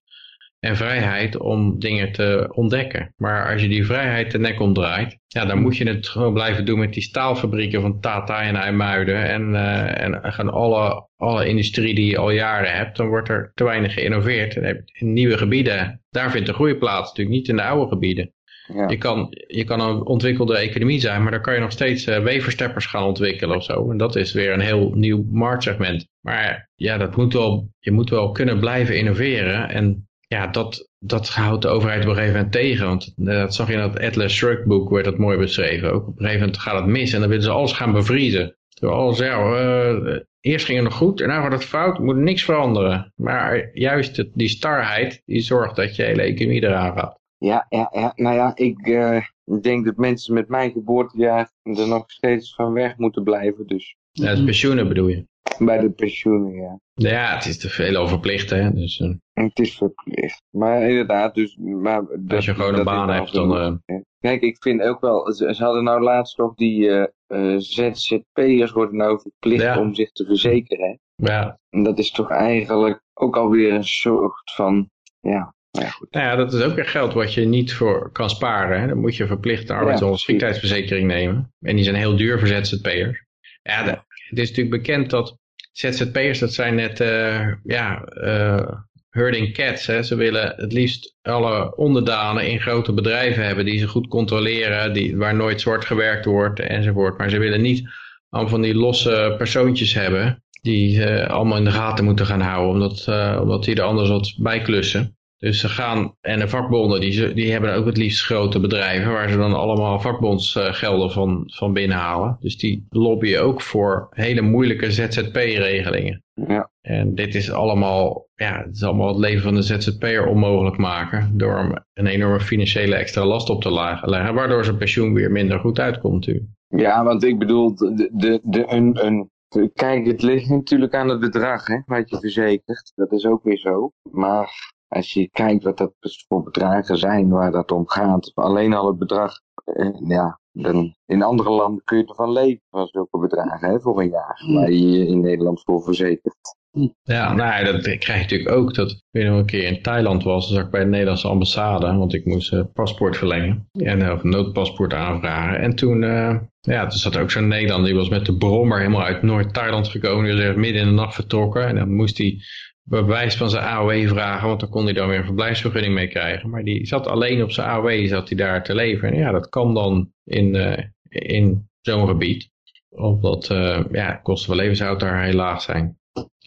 en vrijheid om dingen te ontdekken. Maar als je die vrijheid de nek omdraait, ja, dan moet je het gewoon blijven doen met die staalfabrieken van Tata en IJmuiden en, eh, en gewoon alle, alle industrie die je al jaren hebt, dan wordt er te weinig geïnnoveerd. En heb je in nieuwe gebieden, daar vindt de groei plaats, natuurlijk niet in de oude gebieden. Ja. Je kan, je kan een ontwikkelde economie zijn, maar dan kan je nog steeds eh, weversteppers gaan ontwikkelen of zo. En dat is weer een heel nieuw marktsegment. Maar ja, dat moet wel, je moet wel kunnen blijven innoveren. En ja, dat, dat houdt de overheid op een gegeven moment tegen. Want dat zag je in dat Atlas Shrugged boek, werd dat mooi beschreven. Ook op een gegeven moment gaat het mis en dan willen ze alles gaan bevriezen. Alles, ja, uh, eerst ging het nog goed en nu gaat het fout, moet niks veranderen. Maar juist die starheid, die zorgt dat je hele economie eraan gaat. Ja, ja, ja nou ja, ik uh, denk dat mensen met mijn geboortejaar er nog steeds van weg moeten blijven. Dus. Ja, het pensioenen bedoel je? Bij de pensioenen, ja. Ja, het is te veel overplicht, hè. Dus, uh... Het is verplicht. Maar inderdaad, dus... Maar dat, Als je gewoon een baan hebt, dan... Uh... Kijk, ik vind ook wel... Ze, ze hadden nou laatst nog die uh, ZZP'ers worden nou verplicht om zich te verzekeren. Ja. En dat is toch eigenlijk ook alweer een soort van... Ja, nou ja, goed. Nou ja, dat is ook weer geld wat je niet voor kan sparen. Hè. Dan moet je verplicht arbeidsongeschiktheidsverzekering nemen. En die zijn heel duur voor ZZP'ers. Ja, de, het is natuurlijk bekend dat ZZP'ers, dat zijn net, uh, ja, uh, herding cats. Hè. Ze willen het liefst alle onderdanen in grote bedrijven hebben die ze goed controleren, die, waar nooit zwart gewerkt wordt enzovoort. Maar ze willen niet allemaal van die losse persoontjes hebben die ze allemaal in de gaten moeten gaan houden, omdat, uh, omdat die er anders wat bij klussen. Dus ze gaan, en de vakbonden, die, die hebben ook het liefst grote bedrijven waar ze dan allemaal vakbondsgelden van, van binnenhalen. Dus die lobbyen ook voor hele moeilijke ZZP-regelingen. Ja. En dit is allemaal, ja, het is allemaal het leven van de ZZP'er onmogelijk maken door een enorme financiële extra last op te leggen, waardoor zijn pensioen weer minder goed uitkomt natuurlijk. Ja, want ik bedoel, de, de, de, een, een, kijk, het ligt natuurlijk aan het bedrag hè, wat je verzekert. Dat is ook weer zo. Maar als je kijkt wat dat voor bedragen zijn waar dat om gaat, alleen al het bedrag, eh, ja, dan in andere landen kun je ervan leven van zulke bedragen hè, voor een jaar, mm. waar je je in Nederland voor verzekert. Ja, nou dat krijg je natuurlijk ook. Dat ik nog een keer in Thailand was, zag ik bij de Nederlandse ambassade, want ik moest uh, paspoort verlengen en uh, noodpaspoort aanvragen. En toen, uh, ja, toen zat er ook zo'n Nederlander, die was met de brommer helemaal uit Noord-Thailand gekomen, die was midden in de nacht vertrokken. En dan moest hij bewijs van zijn AOW vragen, want dan kon hij dan weer een verblijfsvergunning mee krijgen. Maar die zat alleen op zijn AOW, zat hij daar te leven. En ja, dat kan dan in, uh, in zo'n gebied. Omdat uh, ja, kosten van levenshoud daar heel laag zijn.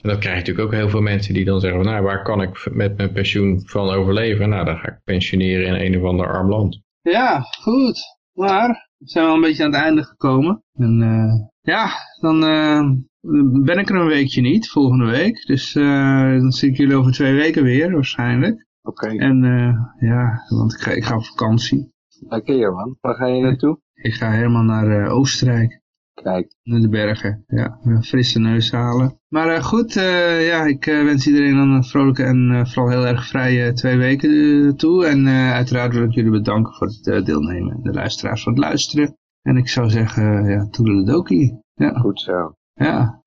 En dat krijg je natuurlijk ook heel veel mensen die dan zeggen, nou waar kan ik met mijn pensioen van overleven? Nou, dan ga ik pensioneren in een of ander arm land. Ja, goed. Maar we zijn wel een beetje aan het einde gekomen. En uh, ja, dan ben ik er een weekje niet, volgende week. Dus uh, dan zie ik jullie over twee weken weer, waarschijnlijk. Oké. Okay. En uh, ja, want ik ga, ik ga op vakantie. Lekker man. Waar ga je naartoe? Ik ga helemaal naar uh, Oostenrijk. Kijk. Naar de bergen, ja. Een frisse neus halen. Maar goed, ja, ik wens iedereen dan een vrolijke en vooral heel erg vrije twee weken toe. En uiteraard wil ik jullie bedanken voor het deelnemen. De luisteraars voor het luisteren. En ik zou zeggen, ja, toedeledokie. Ja. Goed zo. Ja.